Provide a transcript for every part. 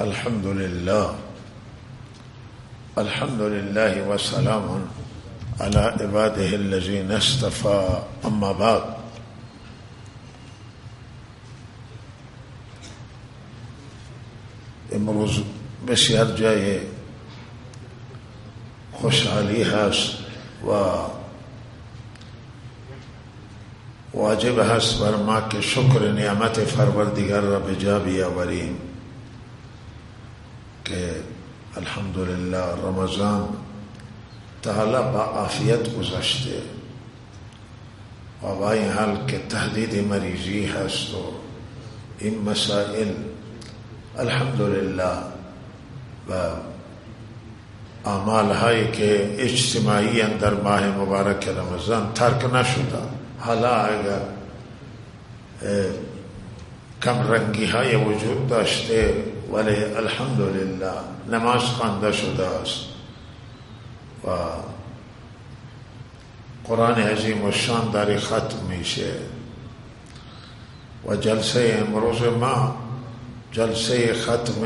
الحمد لله الحمد لله وسلام على عباده الذين اصطفى اما بعد. امروز بسیار جای خوشحالی هست و واجب هست بر ما که شکر نعمت فروردگار را به جا بیاوریم که الحمدلله رمضان تعالی با عافیت گذشته و با این حال که تهدید مریضی هست و این مسائل الحمدلله و اعمال هایی که اجتماعی در ماه مبارک رمضان ترک نشده. حالا اگر کم رنگی های وجود داشته ولی الحمدلله نماز خوانده شده است. و قرآن عظیم و شان داری ختم میشه. و جلسه امروز ما جلسه ختم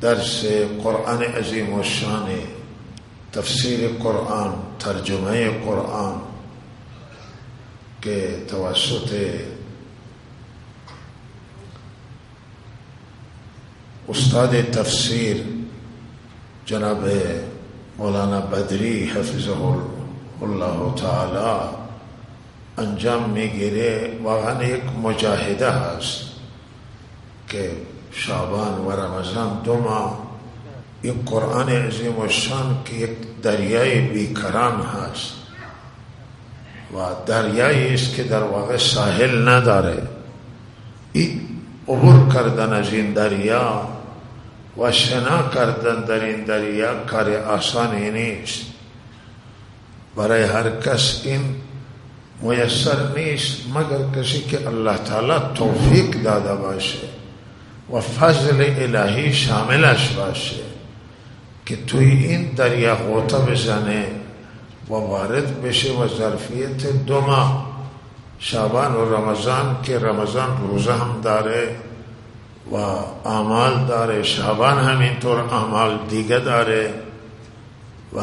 درس قرآن عظیم و شان، تفسیر قرآن، ترجمه قرآن که توسط استاد تفسیر جناب مولانا بدری حفظه الله تعالی انجام میگیره واقعا یک مجاهده هست که شعبان و رمضان دو ماه این قرآن عظیم و شان که یک دریای بیکران هست و دریایی است که در واقع ساحل نداره این عبور کردن از این دریا و شنا کردن در این دریا کار آسانی نیست. برای هر کس این میسر نیست، مگر کسی که الله تعالی توفیق داده باشه و فضل الهی شاملش باشه که توی این دریا غوطه بزنه و وارد بشه و ظرفیت دو ماه، شعبان و رمضان که رمضان روزه هم داره. و اعمال داره. شعبان همینطور اعمال دیگه داره و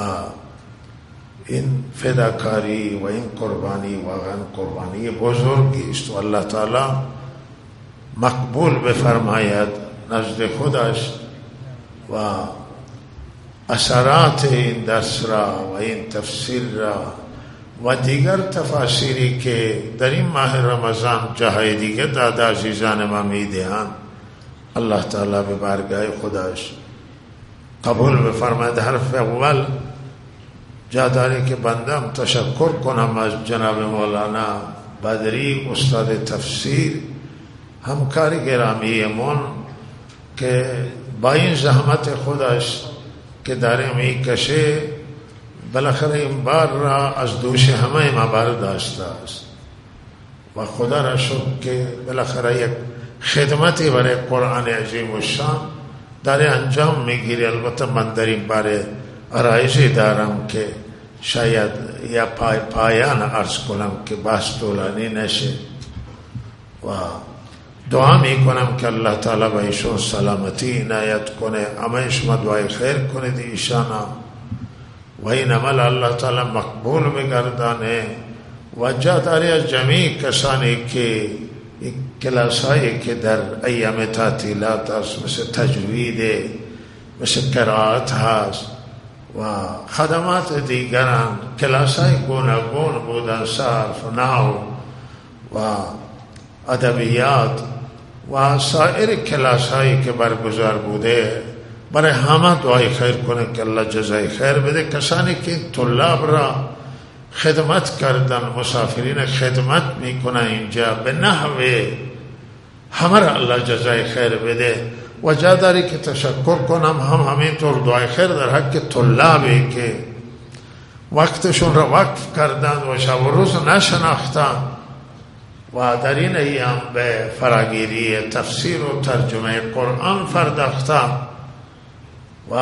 این فداکاری و این قربانی واقعا قربانی بزرگی است. و الله تعالی مقبول بفرماید نزد خودش و اثرات این درس را و این تفسیر را و دیگر تفاسیری که در این ماه رمضان جاهای دیگه داده عزیزان ما می‌دهند. الله تعالی به بارگاه خودش قبول بفرماید. حرف اول جا داری که بندم تشکر کنم از جناب مولانا بدری استاد تفسیر همکاری گرامی من که با این زحمت خودش که داره می‌کشه بالاخره این بار را از دوش همه ما برداشته است. و خدا را شکر که بالاخره یک خدمتی برای قرآن عظیم و شان داره انجام میگیری. البته من در این باره ارائشی دارم که شاید یا پای پایان ارز کنم که بحث طولانی نشه و دعا می کنم که الله تعالی به ایشون سلامتی عنایت کنه. اما شما دعای خیر کنید ایشانا و این عمل الله تعالی مقبول بگردانه و جا داری از جمعی کسانی که کلاس هایی که در ایام تعطیلات هست مثل تجوید مثل قرائت هست و خدمات دیگران کلاس های گوناگون بودن صرف نحو و ادبیات و سایر کلاس هایی که برگزار بوده برای همه دعای خیر کنه که الله جزای خیر بده. کسانی که طلاب را خدمت کردن مسافرین خدمت می‌کنن اینجا. به نحوه همه را الله جزای خیر بده. و جا داری که تشکر کنم هم همینطور دعای خیر در حق طلابی که وقتشون را وقف کردن و شب و روز نشناختن و در این ایام به فراگیری تفسیر و ترجمه قرآن پرداختن و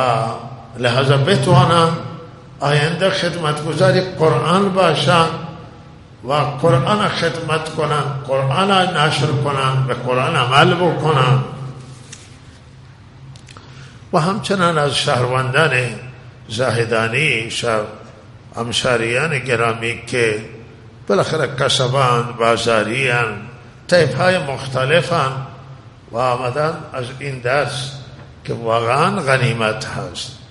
لحظه بتوانند آینده خدمتگزاری قرآن باشند و قرآن خدمت کنند قرآن نشر کنند به قرآن عمل بکنند و همچنان از شهروندان زاهدانی شهر امشاریان گرامی که بالاخره کسبان بازاریان طیف های مختلفان و آمدن از این درس که واقعا غنیمت هست.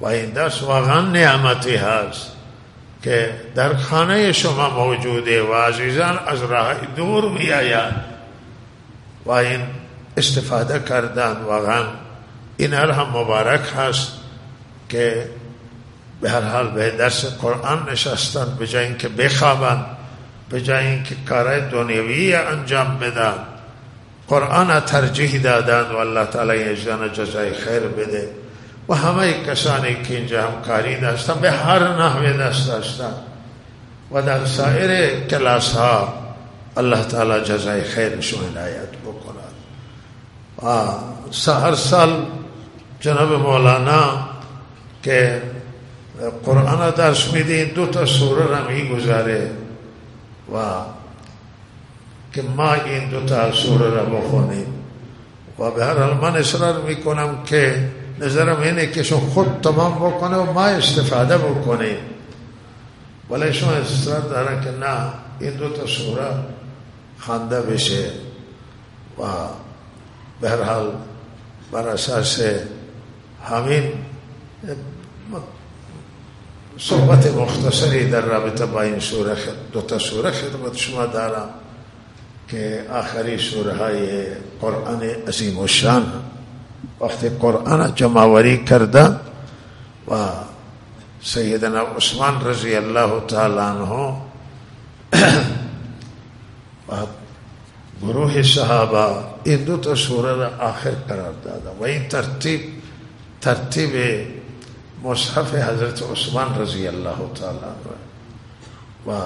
و درس واقعا نعمتی هست که در خانه شما موجوده و عزیزان از راه دور می آیند و این استفاده کردن واقعا این هم مبارک هست که به هر حال به درس قرآن نشستن به جای اینکه بخوابن به جای اینکه کارهای دنیوی انجام بدن. قرآن ترجیح دادن و الله تعالی اجزان جزای خیر بده. و همه کسانی که اینجا همکاری داشتن به هر نحوه دست داشتن. و در سایر کلاس ها الله تعالی جزای خیرشون عنایت بکند. و هر سال جناب مولانا که قرآن درس میدین دو تا سوره را می‌گذاره و که ما این دو تا سوره را بخونیم. و به هر حال من اصرار می‌کنم که نظرم اینه که شما خود تمام بکنه و ما استفاده بکنیم ولی شما اصرار داره که نه این دو تا سوره خانده بشه و به حال بر اساس همین صحبت مختصری در رابطه با این سوره دو تا سوره خدمت شما دارم که آخری سوره های قرآن عظیم و شان. وقت قرآن جمعوری کردہ و سیدنا عثمان رضی اللہ تعالیٰ عنہ گروہ صحابہ ہندو تو سورج آخر قرار دادا وہی ترتیب ترتیب مصحف حضرت عثمان رضی اللہ تعالیٰ عنہ و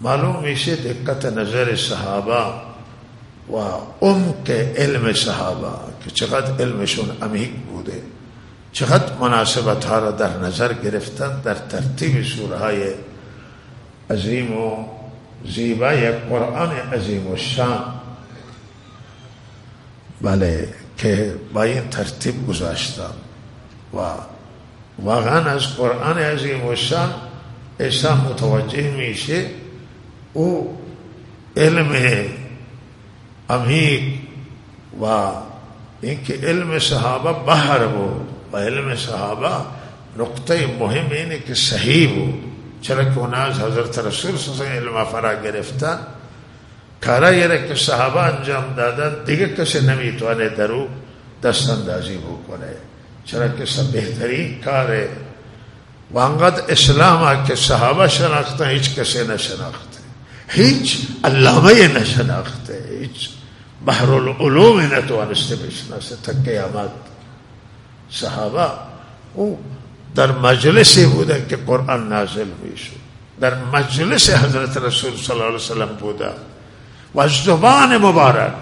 معلوم اسے دقت نظر صحابہ و عمق علم صحابه که چقدر علمشون عمیق بوده. چقدر مناسبت ها را در نظر گرفتن در ترتیب سوره های عظیم و زیبای قرآن عظیم و شان. بله که با این ترتیب گذاشتن و واقعا از قرآن عظیم و شان ایسا متوجه میشه. او علم عمیق و اینکه علم صحابه بحر بود و علم صحابه نقطه مهم اینه یعنی که صحیح بود چرا که اونا از حضرت رسول صلی علم فرا گرفتن۔ کارا یه که صحابه انجام دادن، دیگه کسی نمیتونه درو دست اندازی بکنه۔ چرا که بهترین کاره و انقدر اسلام که صحابه شناخته هیچ کسی نشناخته هیچ علامه نشناخته هیچ بحر العلوم نتوانسته بشناسه تا قیامت صحابه او در مجلسی بودن که قرآن نازل میشد در مجلس حضرت رسول صلی الله علیه وسلم بوده و زبان مبارک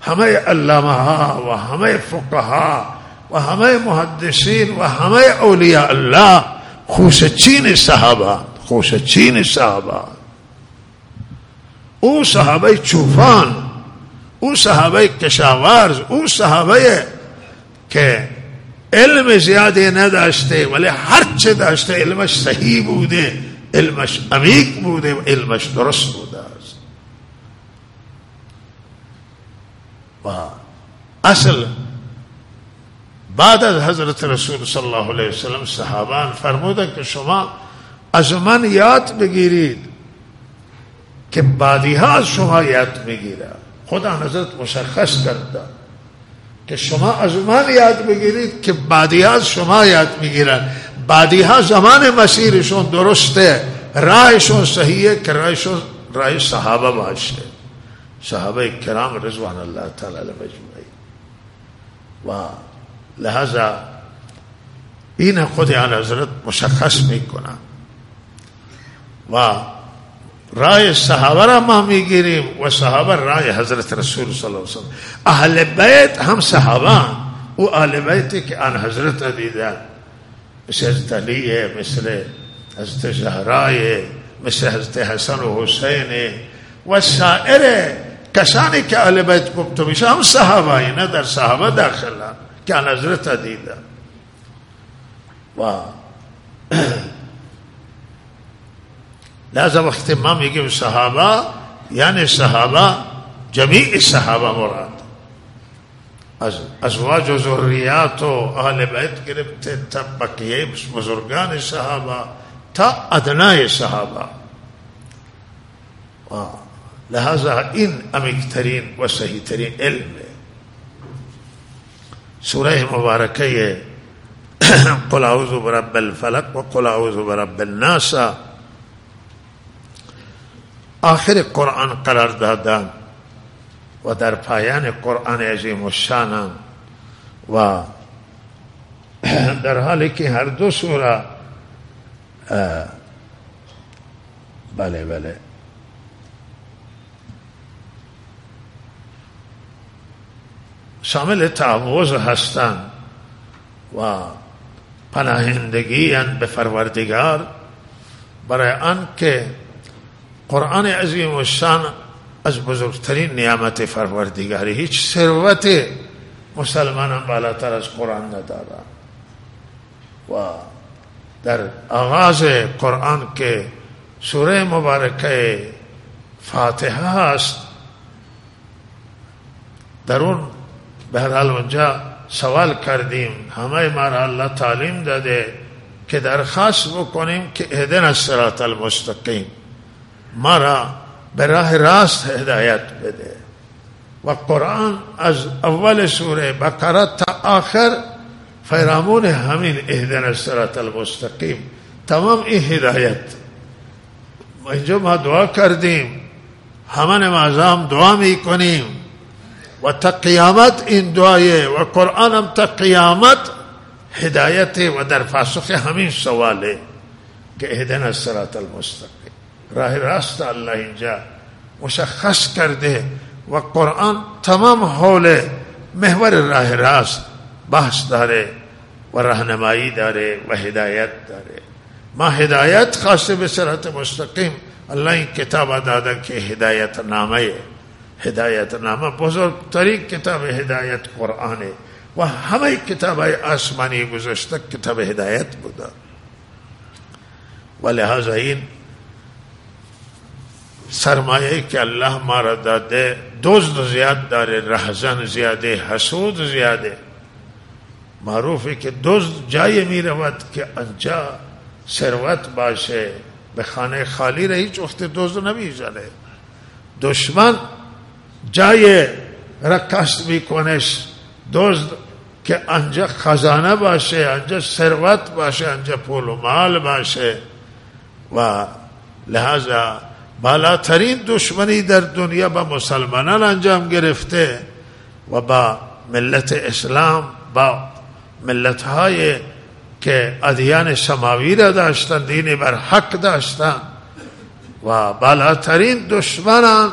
همه علامه ها و همه فقها و همه محدثین و همه اولیاء الله خوشچین صحابه خوشچین صحابه او صحابه چوفان او صحابه کشاورز او صحابه که علم زیادی نداشته ولی هر چه داشته علمش صحیح بوده علمش عمیق بوده و علمش درست بوده است و اصل بعد از حضرت رسول صلی الله علیه وسلم صحابان فرمودن که شما از من یاد بگیرید که بعدی ها از شما یاد میگیره خدا حضرت مشخص کرده که شما از من یاد بگیرید که بعدی از شما یاد می‌گیرن. بعدی ها زمان مسیرشون درسته. رایشون صحیحه که رایشون رای صحابه باشه. صحابه کرام رضوان الله تعالی مجمعی و لہذا این خود حضرت مشخص می‌کنن و رای صحابه را ما میگیریم و صحابه رای حضرت رسول صلی اللہ علیہ وسلم۔ اهل بیت هم صحابه او اهل بیتی که آن حضرت دیدن مثل حضرت علی ہے، مثل حضرت زهرای مثل حضرت حسن و حسین و سائر کسانی که اهل بیت گفته میشه هم صحابه نه در صحابه داخلن که نظرت دیدن و لہذا وقت امام یہ صحابہ یعنی صحابہ، جمیع صحابہ مراد۔ ازواج و ذریات و اہل بیت گرفتے تھا بقیہ بزرگان صحابہ تھا ادنا صحابہ۔ لہذا ان امک ترین و صحیح ترین علم ہے۔ سورہ مبارکہ یہ قل برب الفلق و قل برب الناسا آخر قرآن قرار دادن و در پایان قرآن عظیم و شانن و در حالی که هر دو سوره بله بله. شامل تعوض هستند و پناهندگی به فروردگار برای آن که قرآن عظیم و شان از بزرگترین نعمت فروردگاری هیچ ثروت مسلمانان بالاتر از قرآن ندارن. و در آغاز قرآن که سوره مبارکه فاتحه هست در اون به حال اونجا سوال کردیم. همه ما را الله تعلیم داده که درخواست بکنیم که اهدن الصراط المستقیم. ما را به راه راست هدایت بده. و قرآن از اول سوره بقره تا آخر فرامون همین اهدن الصراط المستقیم. تمام این هدایت. اینجا ما دعا کردیم. همه نمازام دعا می کنیم و تا قیامت این دعایه و قرآن هم تا قیامت هدایت و در پاسخ همین سواله. که اهدن الصراط المستقیم. راہ راستہ اللہ جا مشخص کر دے وہ قرآن تمام حولے محور راہ راست بحث دارے و رہنمائی دارے و ہدایت دارے۔ ما ہدایت خاص بصرت مستقیم اللہ کتاب دادا کے ہدایت نامہ ہدایت نامہ بزرگ ترین کتاب ہدایت قرآن ہے۔ وہ ہمیں کتاب آسمانی گزشتہ کتاب ہدایت بدا و لہٰذا سرمایه که الله ما را داده دزد زیاد داره رهزن زیاده حسود زیاده. معروفه که دزد جای می رود که انجا ثروت باشه. به خانه خالی را هیچ وقت دزد نمی‌زنه. دشمن جای را کست میکنش دزد که انجا خزانه باشه انجا ثروت باشه انجا پول و مال باشه. و لہذا بالاترین دشمنی در دنیا با مسلمانان انجام گرفته و با ملت اسلام با ملت های که ادیان سماوی را داشتن دین بر حق داشتن و بالاترین دشمنان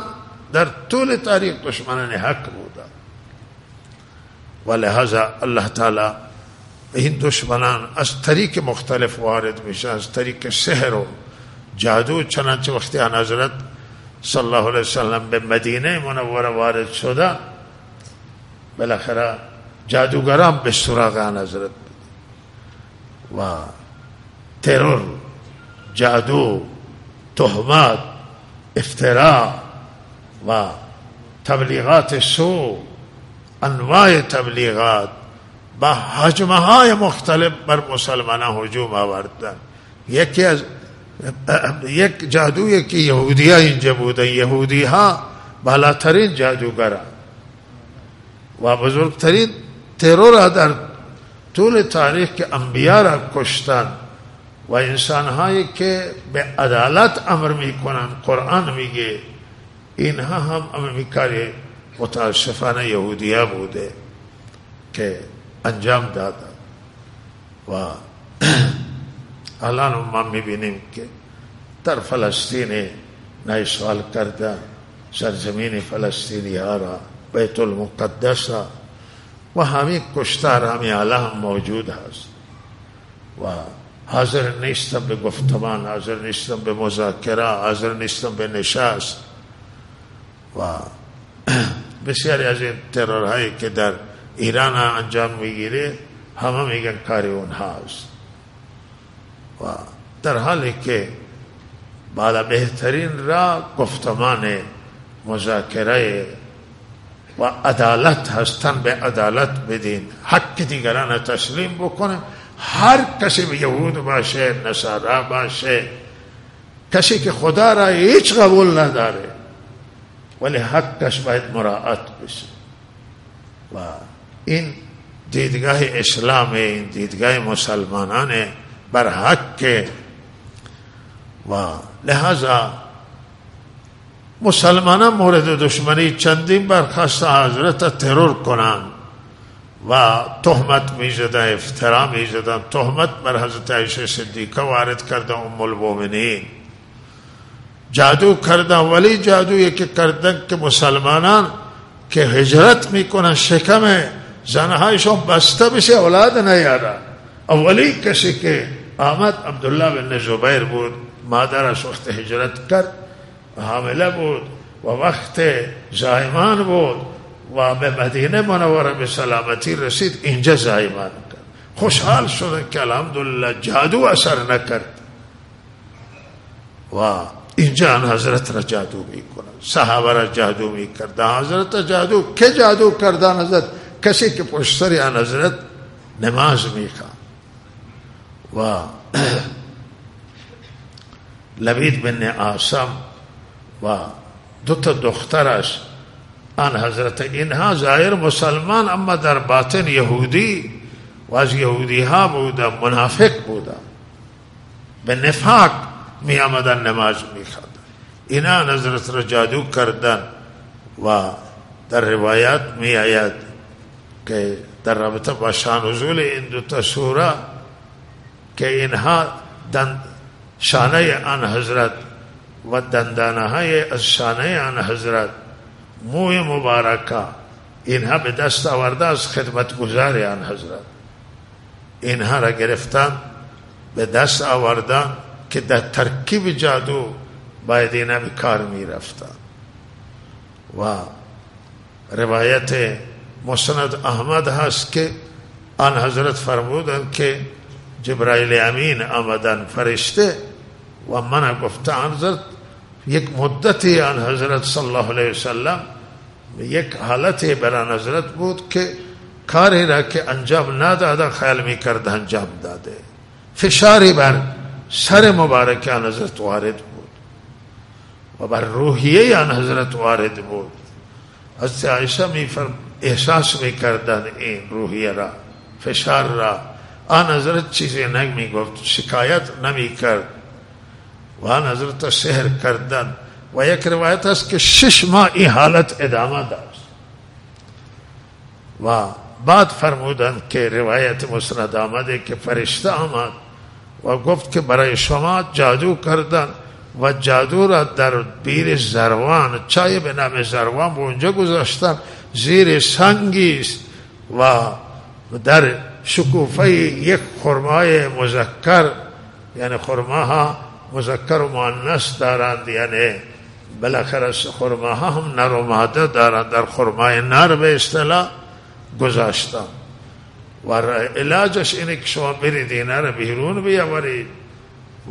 در طول تاریخ دشمنان حق بودن. و لحاظا الله تعالی این دشمنان از طریق مختلف وارد میشه از طریق سحر و جادو چنانچه وقتی آن حضرت صلی الله علیه وسلم به مدینه منوره وارد شده بالاخره جادوگران به سراغ آن حضرت۔ و ترور جادو تهمات افتراء و تبلیغات سو، انواع تبلیغات، با حجمه های مختلف بر مسلمانان هجوم آوردن۔ یکی از یک جادوی که یهودی ها اینجا بودن یهودی ها ہاں، بالاترین جادوگر و بزرگترین ترور در طول تاریخ که انبیاء را کشتن۔ و انسان ہاں هایی که به عدالت امر میکنن قرآن میگه اینها هم امریکای متاسفانه یهودیه بوده که انجام دادن و الان ما می‌بینیم که در فلسطین سوال کرده سرزمین فلسطینی ها را بیت المقدس و همین کشتار همین الان موجود هست و حاضر نیستم به گفتمان حاضر نیستم به مذاکره حاضر نیستم به نشست و بسیاری از این ترورهایی که در ایران انجام می‌گیره همه میگن کاری اونهاست و در حالی که بعد بهترین را گفتمان مذاکره و عدالت هستن به عدالت بدین حق دیگران تسلیم بکنه. هر کسی به یهود باشه نصارا باشه کسی که خدا را هیچ قبول نداره ولی حقش باید مراعات بشه. و این دیدگاه اسلام این دیدگاه مسلمانان بر حق و لہذا مسلمانان مورد دشمنی چندین برخواست حضرت ترور کنند و تهمت می زدن افترا می زدن تهمت بر حضرت عیشه صدیقه وارد کرده ام المؤمنین جادو کردن ولی جادویی که کردن که مسلمانان که هجرت میکنن شکم زنهایشون بسته بشه اولاد نیارن اولی کسی که آمد عبدالله بن زبیر بود مادرش وقت هجرت کرد حامله بود و وقت زایمان بود و به مدینه منوره به سلامتی رسید اینجا زایمان کرد. خوشحال شده که الحمدلله جادو اثر نکرد. و اینجا حضرت را جادو می‌کنه صحابه را جادو می‌کرد. حضرت جادو که جادو کردن حضرت؟ کسی که پشت سر آن حضرت نماز می‌خواد و لبید بن آسم و دو تا دخترش آن حضرت اینها ظاهر مسلمان، اما در باطن یهودی و از یهودی ها بودن، منافق بودن. به نفاق می آمدن، نماز می خواندن اینا حضرت را جادو کردن و در روایات می آید که در رابطه با شان حضول این دو تا سوره که اینها شانه آن حضرت و دندانه های از شانه آن حضرت موی مبارکه اینها به دست آورده از خدمت گذار آن حضرت۔ اینها را گرفتن به دست آوردن که در ترکیب جادو باید اینا به کار می رفتن۔ و روایت مسند احمد هست که آن حضرت فرمودن که جبرائیل امین آمدن فرشته و من گفته حضرت یک مدتی آن حضرت صلی الله علیه وسلم یک حالتی بران حضرت بود که کاری را که انجام نداده خیال می کرد انجام داده. فشاری بر سر مبارک آن حضرت وارد بود و بر روحیه آن حضرت وارد بود. حضرت عایشه می احساس می کردن این روحیه را فشار را. آن حضرت چیزی نمی گفت شکایت نمی کرد. و آن حضرت سهر کردن. و یک روایت است که شش ماه این حالت ادامه داشت. و بعد فرمودند که روایت مسند آمده که فرشته آمد و گفت که برای شما جادو کردن و جادو را در بیر زروان چای به نام زروان به اونجا گذاشتن زیر سنگی و در شکوفه یک خرمای مذکر یعنی خرماها مذکر و مؤنث دارند یعنی بالاخره خرماها هم نر و ماده دارند، در خرمای نر به اصطلاح گذاشتن و علاجش اینه که شما برید اینا رو بیرون بیاورید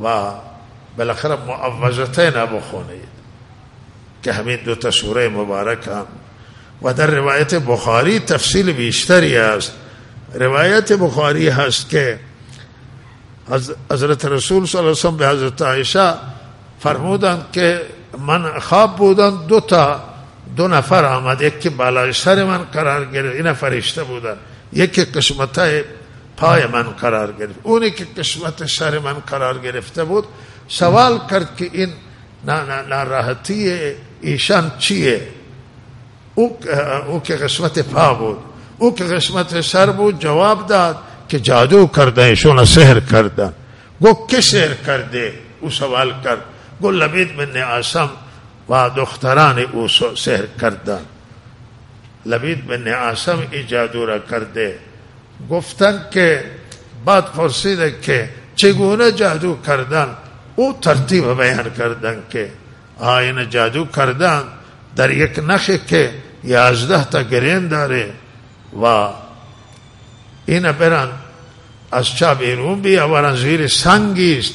و بالاخره معوضتین بخونید که همین دو تا سوره مبارک هم. و در روایت بخاری تفصیل بیشتری است. روایت بخاری هست که حضرت رسول صلی الله علیه وسلم به حضرت عایشه فرمودند که من خواب بودن دو تا دو نفر آمد. یکی بالای سر من قرار گرفت این فرشته بودن. یکی قسمت پای من قرار گرفت. اونی که قسمت سر من قرار گرفته بود سوال کرد که این ناراحتی ایشان چیه؟ او, او که قسمت پا بود. او که قسمت سر بود، جواب داد که جادو کرده، ایشون سهر کردن گو که سهر کرده؟ او سوال کرد. گو لبید بن عاصم و دختران او سهر کردن. لبید بن عاصم ای جادو را کرده. گفتن که بعد پرسیده که چگونه جادو کردن؟ او ترتیب بیان کردن که آین جادو کردن در یک نخی که یازده تا گرین داره. و این برن از چا بیرون بیاورن زیر سنگی است.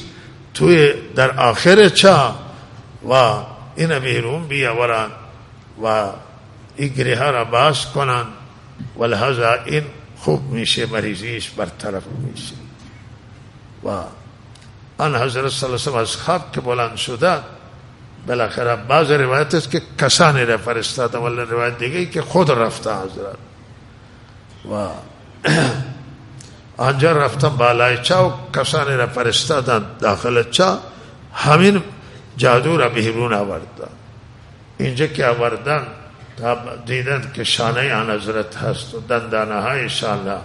توی در آخر چا و این بیرون بیاورن و این گریه را باز کنن. و لحظا این خوب میشه مریضیش برطرف میشه. و آن حضرت صلی اللہ علیہ وسلم از خواب که بلند شده بالاخره بعض روایت است که کسانی را فرستاده ولی روایت دیگه که خود رفته حضرت. و آنجا رفتن بالای چا و کسانی را فرستادن داخل چا همین جادو را بهرون آوردن. اینجا که آوردن دیدن که شانه آن حضرت هست و دندانه های شانه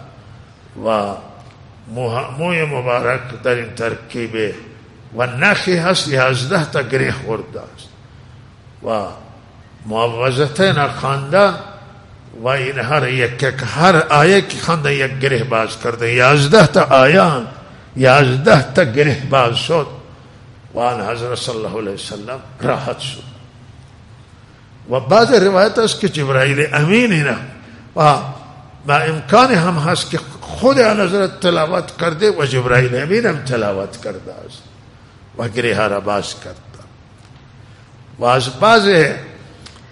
و موی مبارک در این ترکیب و نخی هست یازده تا گریه خورده است. و معوضتین خواندن و این هر یک هر آیه که خواندن یک گره باز کرده یازده تا آیان یازده تا گره باز شد۔ و آن حضرت صلی الله علیه وسلم راحت شد۔ و بعض روایت است که جبرائیل امین اینا و با امکان هم هست که خود آن حضرت تلاوت کرده و جبرائیل امین هم تلاوت کرده است و گریه را باز کرده و از بعض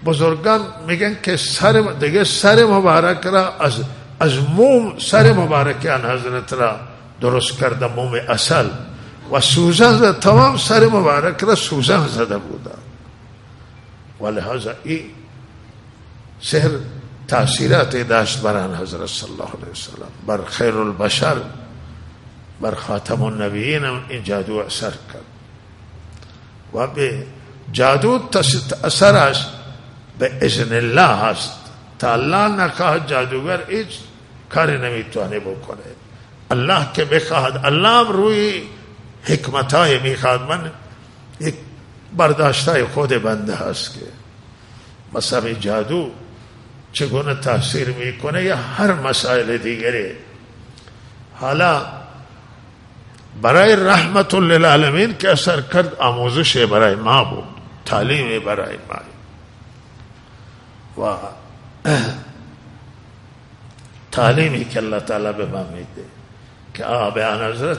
بزرگان میگن که سر دیگه سر مبارک را از از موم سر مبارک آن حضرت را درست کرده موم اصل. و سوزن زده تمام سر مبارک را سوزن زده بوده. و لحاظا این سهر تاثیرات داشت بران حضرت صلی الله علیه وسلم. بر خیر البشر بر خاتم النبیین این جادو اثر کرد. و به جادو اثرش به اذن الله هست تا الله نخواهد جادوگر هیچ کاری نمیتونه بکنه الله که بخواهد الله روی حکمت های میخواد من یک برداشت های خود بنده هست که مثلا جادو چگونه تاثیر میکنه یا هر مسائل دیگری حالا برای رحمت للعالمین که اثر کرد آموزش برای ما بود تعلیم برای ما و تعلیمی که اللہ تعالی به ما میده که آب آن حضرت،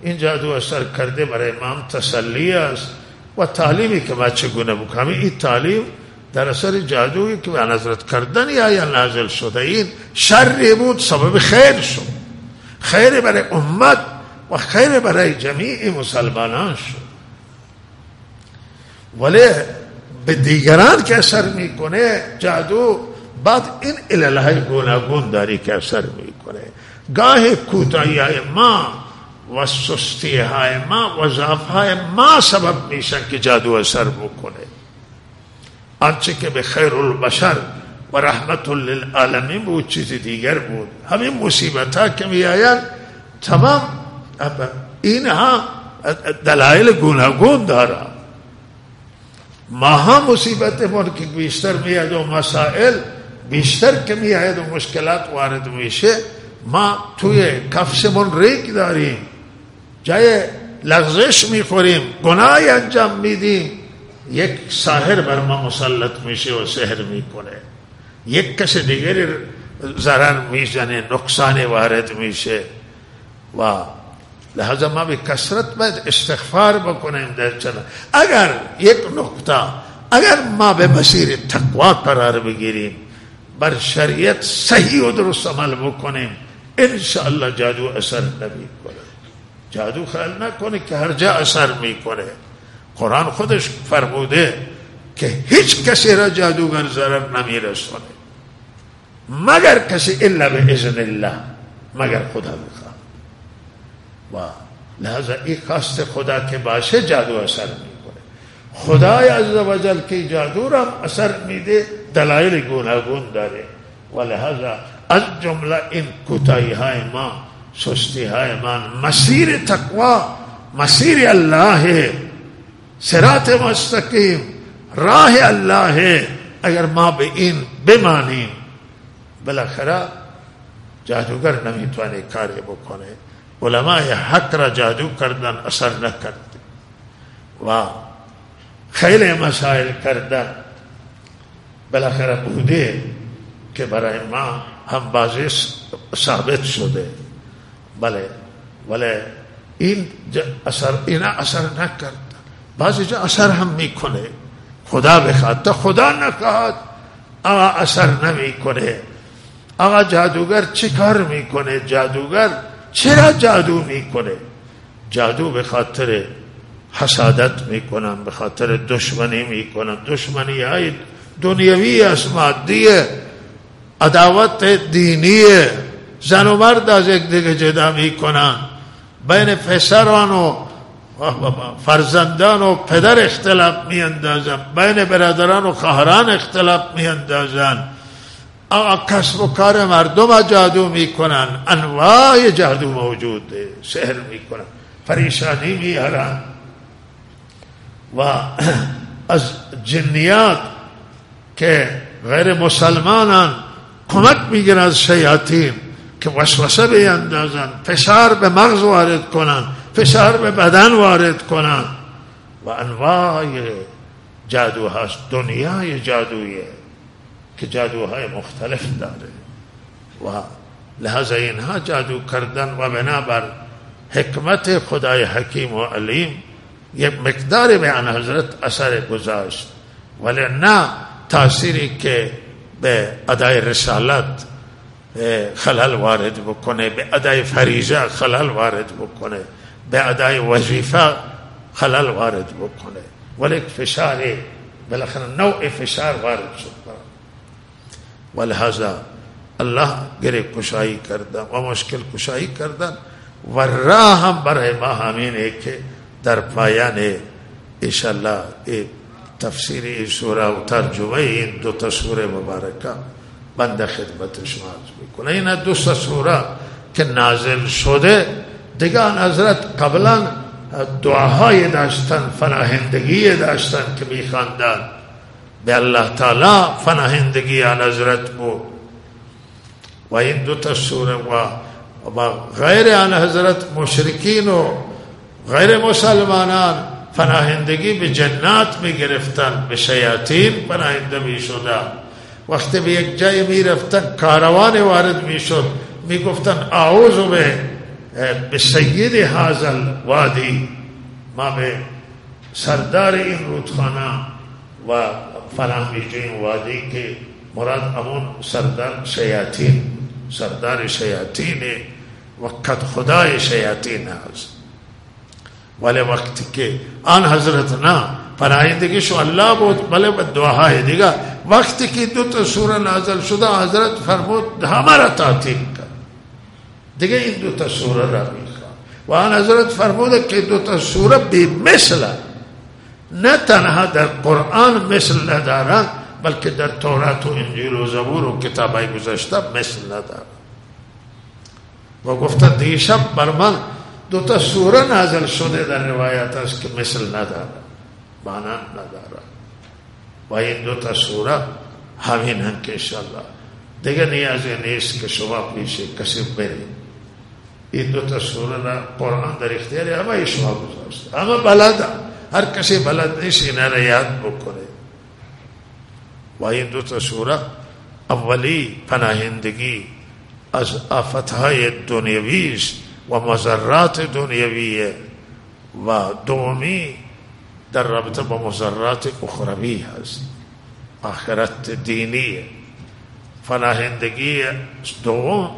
این جادو اثر کرده برای امام تسلی است و تعلیمی که ما چگونه بکنم این تعلیم در اثر جادویی که به حضرت کردن یا نازل شده این شر بود سبب خیر شد۔ خیر برای امت و خیر برای جمیع مسلمانان شد۔ ولی به دیگران که اثر میکنه، جادو، بعد این علله گوناگون داری که اثر میکنه. گاه کوتاهی های ما و سستی های ما و ضعف های ما سبب میشن که جادو اثر بکنه. آنچه که به خیر البشر و رحمت للعالمین بود چیز دیگر بود. همین مصیبت ها که می آیند تمام اینها دلائل گوناگون دارد ما مصیبت من که بیشتر میاد و مسائل، بیشتر که میاد و مشکلات وارد میشه ما توی کفشمون ریک داریم جای لغزش میخوریم گناهی انجام میدیم، یک ساهر بر ما مسلط میشه و سحر میکنه یک کس دیگری ضرر میزنه، نقصان وارد میشه و لہذا ما به کسرت باید استغفار بکنیم در چلا اگر یک نقطه اگر ما به مسیر تقوا قرار بگیریم بر شریعت صحیح و درست عمل بکنیم انشاءالله جادو اثر نمی کنه جادو خیال نکنه که هر جا اثر می‌کنه. قرآن خودش فرموده که هیچ کسی را جادوگر ضرر نمیرسونه. مگر کسی الا به اذن الله مگر خدا بخواد واہ لہذا ایک خاص خدا کے باشے جادو اثر نہیں کرے خدا عز و جل کی جادو رم اثر نہیں دے دلائل گوناگون دارے. و لہذا از جملہ ان کتائی ہائے ماں سستی ہائے مان مسیر تقوی، مسیر اللہ ہے. سرات مستقیم، راہ اللہ ہے. اگر ما بے ان بے مانی بلاخرہ جادوگر نمی توانے کاریہ بکنے علماء حق را جادو کردن، اثر نکرد. و خیلی مسائل کردن. بالاخره بوده که برای ما هم بعضی ثابت شده. بله، ولی این اثر این اثر نکرد. بعضی جا اثر هم میکنه. خدا بخواد. تا خدا نکهد آقا اثر نمیکنه. آقا جادوگر چه کار میکنه؟ جادوگر چرا جادو می‌کنه؟ جادو به خاطر حسادت می‌کنن به خاطر دشمنی می‌کنن دشمنی های دنیوی است مادیه عداوت دینی زن و مرد از یک دیگه جدا می‌کنن. بین پسران و فرزندان و پدر اختلاف می اندازن بین برادران و خواهران اختلاف می کسب و کار مردم جادو می‌کنن. انواع جادو موجوده سهر می‌کنن. پریشانی میارن و از جنیات که غیر مسلمانان کمک می‌گیرن از شیاطین که وسوسه بیندازن فشار به مغز وارد کنن فشار به بدن وارد کنن. و انواع جادو هست دنیای جادویه. که جادوهای مختلف داره و لحظه اینها جادو کردن و بنابر حکمت خدای حکیم و علیم یک مقدار به آن حضرت اثر گذاشت. ولی نه تاثیری که به ادای رسالت خلل وارد بکنه به ادای فریضه خلل وارد بکنه به ادای وظیفه خلل وارد بکنه. ولی فشار بالاخره نوع فشار وارد شد. ولهذا الله گره کشایی کردن و مشکل کشایی کردن و راه هم برای ما همینه که در پایان انشالله تفسیر این سوره و ترجمه این دو تا سوره مبارکه بنده خدمت شما می‌کنه این دو سوره که نازل شده دیگه حضرت قبلا دعاهای داشتن فناهندگی داشتن که میخواندن۔ به الله تعالی فناهندگی آن حضرت بود و این دو تا و غیر آن حضرت مشرکین و غیر مسلمانان پناهندگی به جنات می گرفتن به شیاطین پناهنده می شدن وقتی به یک جای می رفتن کاروان وارد می شد می گفتن اعوذ به به سید حاضر وادی ما به سردار این رودخانه و فلاں وادی کے مراد امون سردار شیاطین سردار شیاطین، وقت خدا شیاطین حاضر۔ والے وقت کے آن حضرت نہ فرائندگی شو اللہ بہت بلے بد دعا ہے۔ دیگا، وقت کی دو تصور سورہ نازل شدہ حضرت فرمود ہمارا تعطیل کا۔ دیگه ان دو تا سوره را میخوام حضرت فرمود کہ دو تا سوره نه تنها در قرآن مثل ندارن بلکه در تورات و انجیل و زبور و کتابای گذشته مثل ندارن. و گفته دیشب بر من دو تا سوره نازل شده در روایت است که مثل نداره معنا نداره و این دو تا سوره همین هم که انشاءالله. دیگه نیازی نیست که شما پیش کسی برید این دو تا سوره قرآن در اختیار همه شما گذاشته. همه بلد هر کسی بلد نیست اینا را یاد بکنه و این دو تا سوره اولی پناهندگی از آفتهای دنیوی است و مزرات دنیویه و دومی در رابطه با مزرات اخروی هست۔ آخرت دینیه. فناهندگی دوم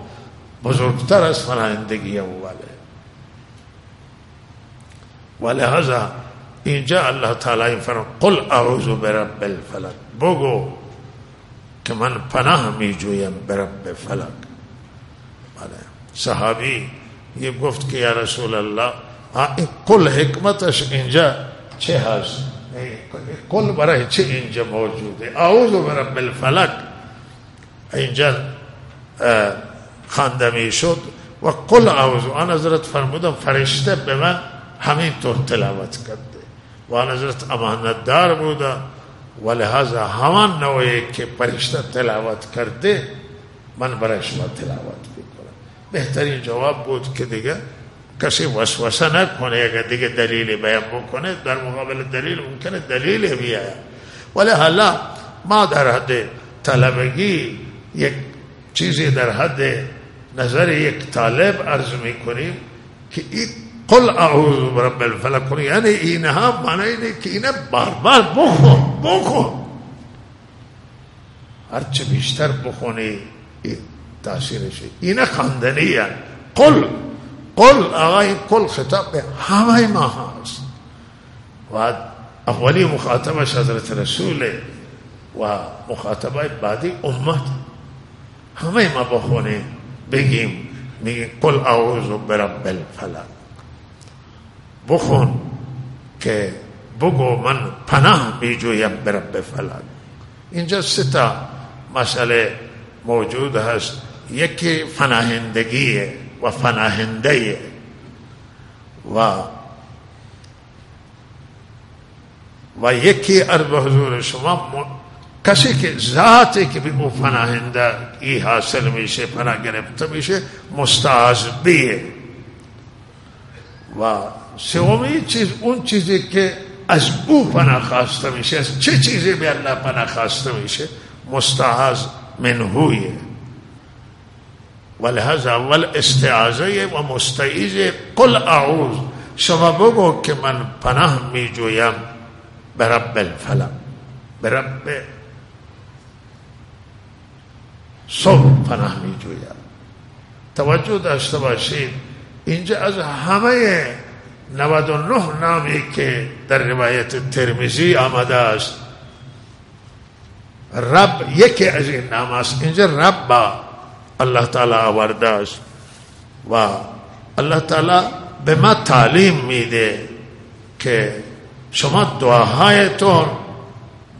بزرگتر از فناهندگی اوله. ولهذا اینجا الله تعالی این فرم قل اعوذ برب الفلق. بگو که من پناه می جویم برب فلق. بله. صحابی یه گفت که یا رسول الله این کل حکمتش اینجا چه هست؟ کل برای چه اینجا موجوده؟ اعوذ برب الفلک اینجا خانده می شد و قل اعوذ. آن حضرت فرمودم فرشته به من همین طور تلاوت کرده و آن حضرت امانت دار بوده و لحاظا همان نوعی که فرشته تلاوت کرده من برای شما تلاوت بهترین جواب بود که دیگه کسی وسوسه نکنه اگر دیگه دلیل بیان بکنه در مقابل دلیل ممکنه دلیل بیاید ولی حالا ما در حد طلبگی یک چیزی در حد نظر یک طالب عرض می‌کنیم که این قل اعوذ برب الفلق. کنی یعنی اینها معنی اینه که اینه بار بار بخون بخون هرچه بیشتر بخونی این تاثیرشه اینه خاندنی قل قل آقای قل خطاب به همه ما هست و اولی مخاطبش حضرت رسول و مخاطبه بعدی امت. همه ما بخونیم بگیم میگه قل اعوذ برب الفلق. بخون که بگو من پناه میجویم برب فلق اینجا ستا مسئله موجود هست یکی فناهندگیه و فناهنده و و یکی عرض حضور شما کسی که ذاتی که به او پناهنده ای حاصل میشه پناه گرفته میشه مستعذبیه و سومی چیز اون چیزی که از او پناه خواسته میشه از چه چیزی به الله پناه خواسته میشه مستعاذ منهویه ولهذا اول استعاذه و مستعیز قل اعوذ شما بگو که من پناه می جویم به رب الفلق به رب صبح پناه می جویم توجه داشته باشید اینجا از همه 99 نامی که در روایت ترمیزی آمده است. رب یکی از این نام است. اینجا رب با الله تعالی آورده است و الله تعالی به ما تعلیم میده که شما دعاهایتون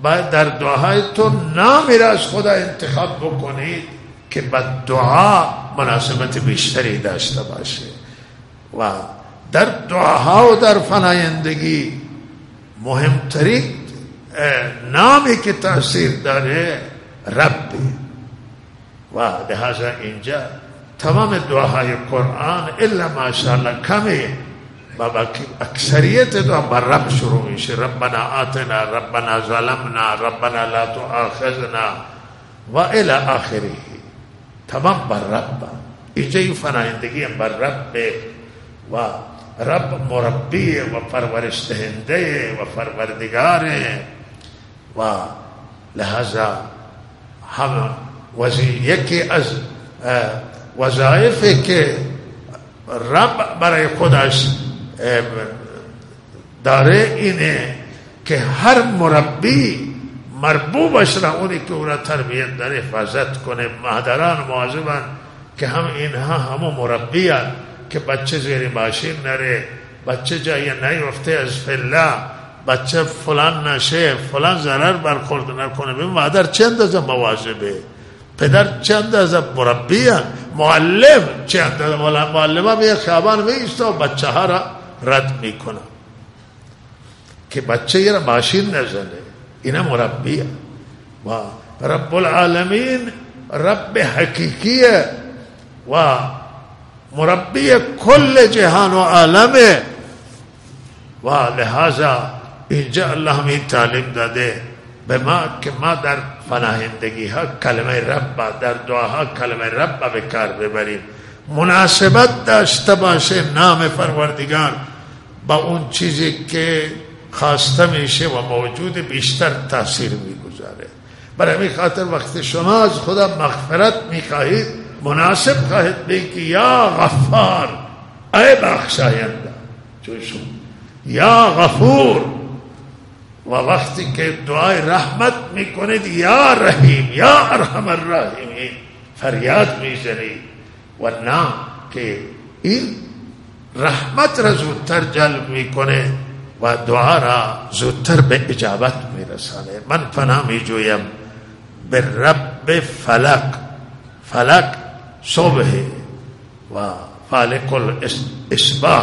باید در دعاهایتون نامی را از خدا انتخاب بکنید که به دعا مناسبت بیشتری داشته باشه. و در دعاها و در فنایندگی مهمترین نامی که تاثیر داره ربی. و لحاظا اینجا تمام دعاهای قرآن الا ماشاءالله کمی بابا اکثریت دعا بر رب شروع میشه. ربنا آتنا ربنا ظلمنا ربنا لا تؤاخذنا و الى آخره. تمام بر رب. اینجا این فنایندگی بر رب. و رب مربی و پرورش دهنده و پروردگاره و لحاظا هم یکی از وظایفی که رب برای خودش داره اینه که هر مربی مربوبش را اونی که او را تربیت داره حفاظت کنه مادران مواظبن که هم اینها همو مربی که بچه زیر ماشین نره. بچه جایی نیفته از فلا بچه فلان نشه فلان ضرر برخورد نکنه. به مادر چند از مواظبه؟ پدر چند از مربی معلم چند از معلم هم یک خیابان می و بچه ها را رد می‌کنه. که بچه یه ماشین نزنه. اینا مربی و رب العالمین رب حقیقیه. و مربی کل جهان و عالمه. و لحاظا اینجا الله همین تعلیم داده. به ما که ما در فناهندگی ها کلمه رب در دعاها کلمه رب به کار ببریم. مناسبت داشته باشه نام پروردگار با اون چیزی که خواسته میشه و موجود بیشتر تاثیر می‌گذاره. برای می خاطر وقتی شما از خدا مغفرت می‌خواهید مناسب خواهید بگید یا غفار، اے ای بخشاینده چون یا غفور و وقتی که دعای رحمت میکنید یا رحیم، یا ارحم الراحمین فریاد میزنید و نه که این رحمت را زودتر جلب میکنه و دعا را زودتر به اجابت میرسانه من پناه میجویم به رب فلک فلک صبح و فالق الصباح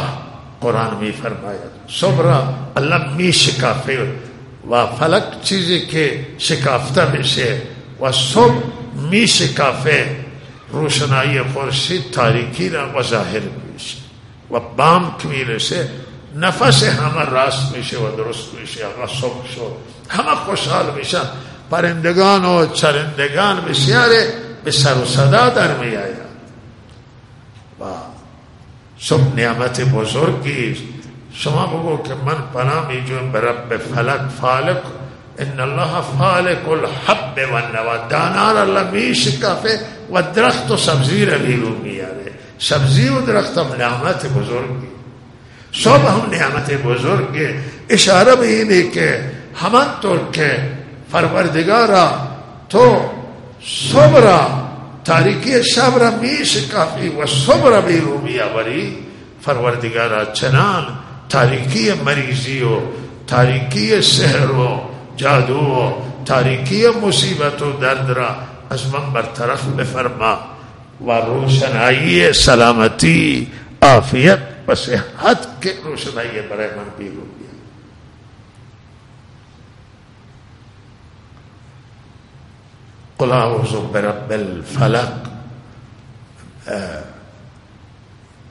قرآن میں فرمایا۔ صبر اللہ المی شکاف و فلک چیز کے شکافتہ میں سے و سب می شکاف روشنائی خورشید تاریخی نہ و ظاہر بھی سے و بام کمیل سے۔ نفس ہم راست میں سے و درست میں سے ہم سب شد ہم خوشحال میں سے پرندگان و چرندگان بسیاره به سر و صدا در می آید. و صبح نعمت بزرگی شما بگو که من پناه می جویم به رب فلک فالک ان الله فالک الحب و النوا دانا را الله می شکافه و درخت و سبزی را بیرون میاره سبزی و درخت هم نعمت بزرگی صبح هم نعمت بزرگی اشاره به اینه که همانطور که پروردگارا تو صبر تاریکی شب را می شکافی و صبر بیرون میآوری پروردگارا چنان تاریکی مریضی و تاریکی سحر و جادو و تاریکی مصیبت و درد را از من برطرف بفرما۔ و روشنایی سلامتی، عافیت و صحت کے روشنائی برای من بیرون قل اعوذ برب الفلق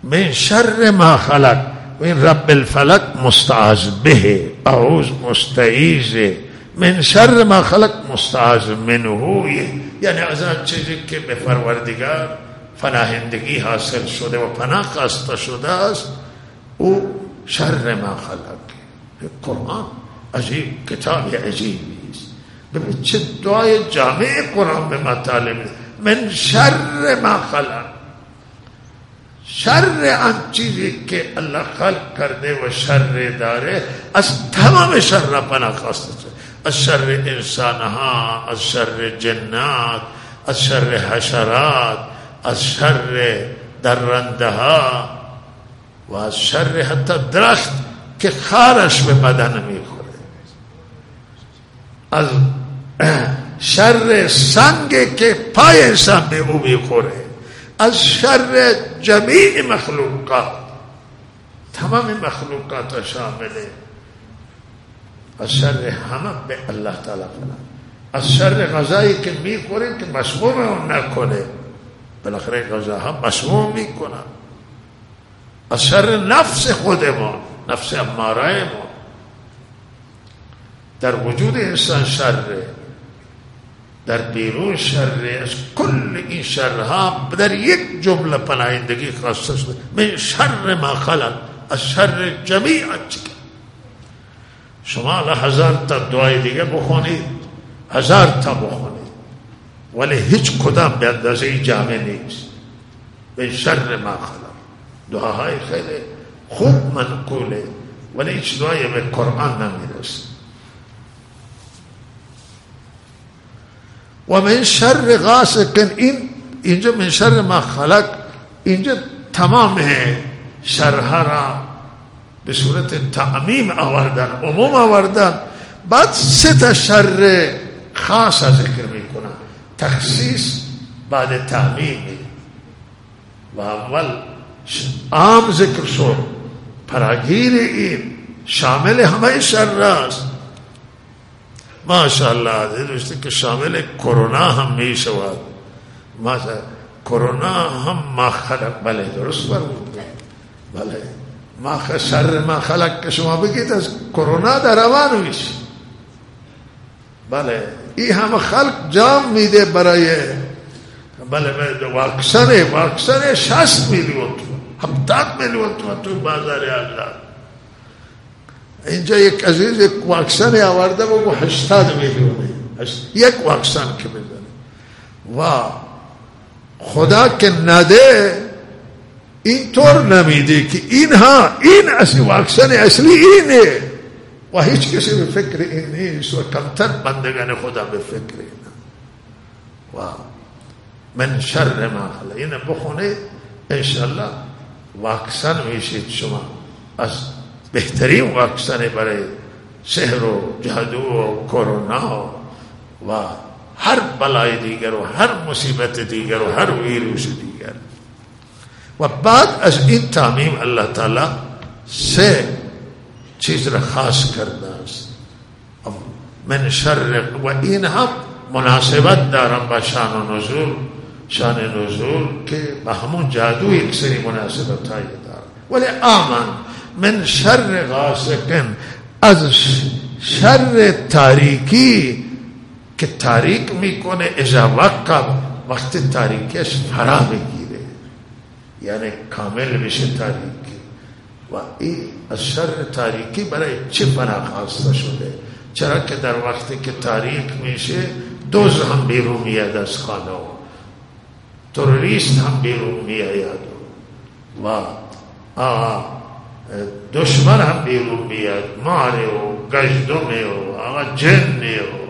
من شر ما خلق، من رب الفلق مستعاذ به، اعوذ مستعیذ، من شر ما خلق مستعاذ منه. یعنی از آن چیزی که به پروردگار پناهندگی حاصل شده و پناه خواسته شده است، او شر ما خلق. قرآن عجیب، کتاب عجیبی. است ببین چه دعای جامع قرآن به مطالب من شر ما خلق. شر آن چیزی که الله خلق کرده و شر داره، از تمام شر پناه خواسته شده از شر انسان ها از شر جنات، از شر حشرات، از شر درنده ها و از شر حتی درخت که خارش به بدن میخوره. از شر سنگ که پای انسان به او می‌خوره. از شر جمیع مخلوقات. تمام مخلوقات شامله. از شر همه به الله تعالی فلا از شر غذایی که می‌خوریم که مسموم اون نکنه. بالاخره غذاها مسموم می‌کنن از شر نفس خودمون نفس اماره ما در وجود انسان شره در بیرون شر از کل این شرها در یک جمله پناهندگی خواسته شده. من شر ما خلق از شر جمیع چکه شما هزار تا دعای دیگه بخونید هزار تا بخونید. ولی هیچ کدام به اندازه جامع نیست. به شر ما خلق. دعاهای خیلی خوب منقوله ولی هیچ دعای به قرآن نمی‌رسه. و من شر غاسق این اینجا من شر ما خلق اینجا تمام شرها را به صورت تعمیم آوردن عموم آوردن. بعد سه تا شر خاص ذکر می‌کنن. تخصیص بعد تعمیم. و اول عام ذکر شد. پراگیر این شامل همه شر است ماشاء اللہ اس کے شامل ہے کورونا ہم ہی سواد ماشاء کورونا ہم ما خلق، بھلے درست پر بھلے، ما خسر ما خلق کے شما بگی از کرونا در روان ہوئیش۔ بله ای ہم خلق جام میده برای بله واکسن واکسن 60 میلیون تو 70 میلیون تو تو بازار الله اینجا یک عزیز، یک واکسن آورده بگو هشتاد میلیونه یک واکسن که بزنه. و خدا که نده، اینطور نمیده که اینها، این اصلی واکسن اصلی اینه. و هیچ کسی به فکر این نیست و کمتر بندگان خدا به فکر این و من شر ما خلا این بخونه انشالله واکسن میشید شما. از بهترین واکسن برای سحر و جادو و کرونا و هر بلای دیگر و هر مصیبت دیگر و هر ویروس دیگر۔ و بعد از این تعمیم الله تعالی سه چیز را خاص کرده است۔ من شر و این هم مناسبت دارم با شان و نزول، شان نزول که به همون جادو یک سری مناسبت های دارم۔ ولی آمن من شر غاسقن از شر تاریکی که تاریک میکنه اذا وقب وقت تاریکیش فرا بگیره یعنی کامل بشه تاریکی۔ و این از شر تاریکی برای چه فرا خواسته شده؟ چرا که در وقتی که تاریک میشه، دوز هم بیرون میاد از خانه تروریست هم بیرون میآید و آه دشمن هم بیرون میاد ماره و گجدمه و آقا جنه و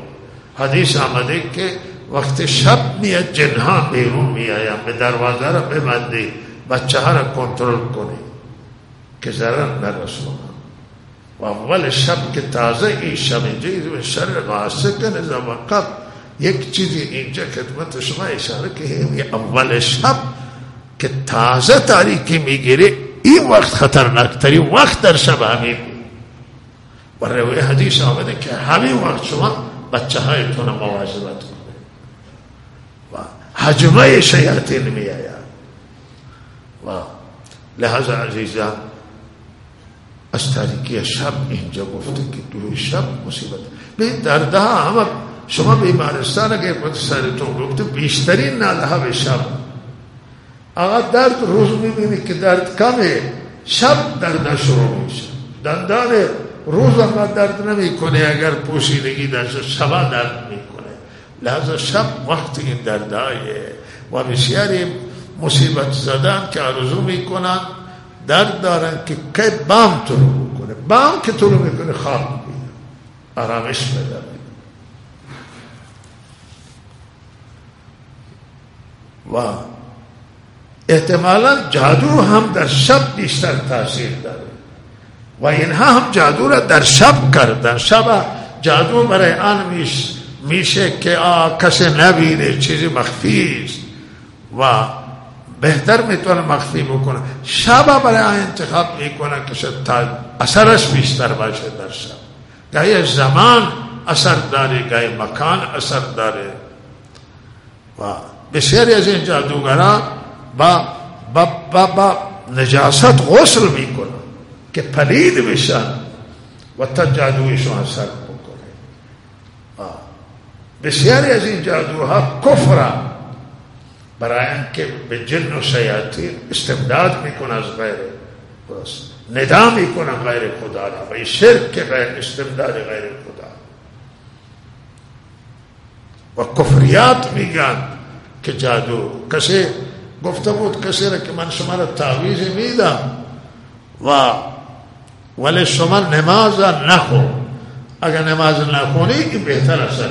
حدیث آمده که وقت شب میاد جنها بیرون میآید به دروازه را ببندی بچه ها را کنترل کنی. که ضرر نرسونه. و اول شب که تازه این شب اینجا به شر غاسه کنه وقت یک چیزی اینجا خدمت شما اشاره که اول شب که تازه تاریکی می‌گیره این وقت خطرناکتری وقت در شب همین. و روی حدیث آمده که همین وقت شما بچه هایتون مواظبت کنه و حجمه شیاطین می آید و لحظه عزیزان از تاریکی شب اینجا گفته که دو شب مصیبت. به درده همه شما بیمارستان اگر سرتون گفته بیشترین ناله به شب. آقا درد روز می‌بینی که درد کمه. شب درد شروع میشه دندان روز اما درد نمی‌کنه اگر پوشیدگی داشته شبا درد می‌کنه. لحظه شب وقت این دردایه. و بسیاری مصیبت زدن که آرزو می‌کنن درد دارن که که بام تو رو کنه بام که تو رو می‌کنه خواب می‌کنه آرامش بده و احتمالا جادو هم در شب بیشتر تاثیر داره. و اینها هم جادو را در شب کردن. شب جادو برای آن میش میشه که آ کسی نبینه چیزی مخفی است. و بهتر می‌تونه مخفی بکنه. شب برای آن انتخاب می‌کنه که اثرش بیشتر باشه در شب. گاهی زمان اثر داره گاهی مکان اثر داره. و بسیاری از این جادوگران با, با, با, با نجاست غسل میکنن که پلید بشن و تا جادویشون اثر بکنه. بسیاری از این جادوها کفر برای اینکه به جن و شیاطین استمداد میکنه از غیر ندا میکنه غیر خدا را و این شرک غیر استمداد غیر خدا. و کفریات میگن که جادو. کسی گفته بود کسی را که من شما را تعویز میدم و ولی شما نماز نخو اگر نماز نخونی این بهتر اثر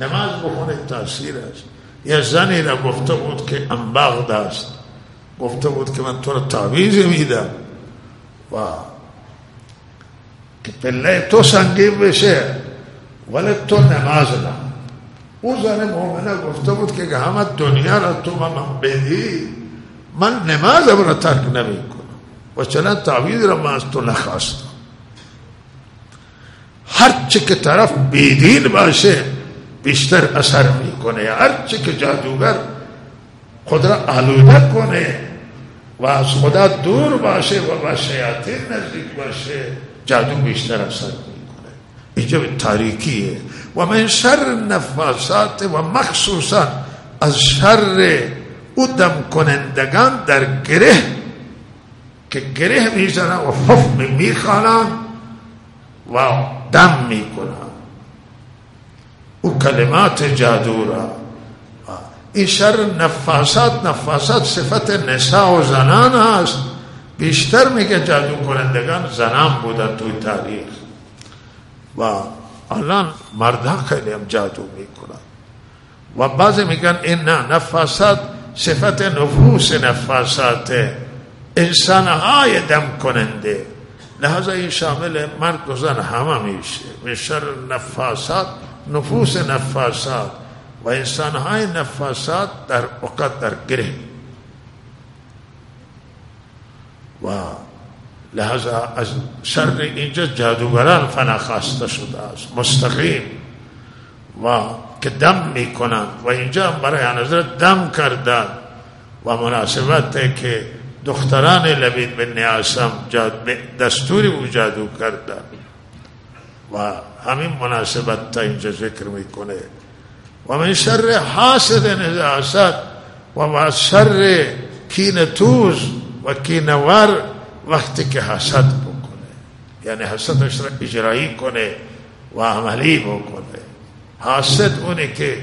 نماز بخونه تاثیر است یه زنی را گفته بود که انباغ داشت گفته بود که من تو را تعویز میدم و که پله تو سنگین بشه ولی تو نماز نخون او زن مؤمنه گفته بود که همه دنیا را تو من بدی من نماز را ترک نمی کنم. و چنان تعویض را من از تو نخواستم. هر چه که طرف بیدین باشه بیشتر اثر می‌کنه هر چه که جادوگر خود را آلوده کنه و از خدا دور باشه و با شیاطین نزدیک باشه جادو بیشتر اثر می‌کنه اینجا تاریکیه و من شر نفاسات و مخصوصا از شر او دم کنندگان در گره که گره می‌زنن و فف می‌خوانن و دم می‌کنن او کلمات جادو را این شر نفاسات نفاسات صفت نساء و زنان هست بیشتر میگه جادو کنندگان زنان بودن توی تاریخ و الان مردها خیلی هم جادو می‌کنن. و بعضی میگن این نه نفاسات صفت نفوس نفاسات. انسان های دم کننده. لحظه این شامل مرد و زن همه میشه. میشر نفاسات نفوس نفاسات. و انسان های نفاسات در وقت در گره. و لحظه از شر اینجا جادوگران فنا خواسته شده است مستقیم. و که دم می‌کنند. و اینجا برای نظر دم کردن و مناسبت که دختران لبید بن نیاسم دستوری او جادو کردن و همین مناسبت تا اینجا ذکر می‌کنه. و من شر حاسد حسد و از شر کین توز و کینور وقتی که حسد بکنه یعنی حسدش را اجرایی کنه و عملی بکنه. حاسد اونه که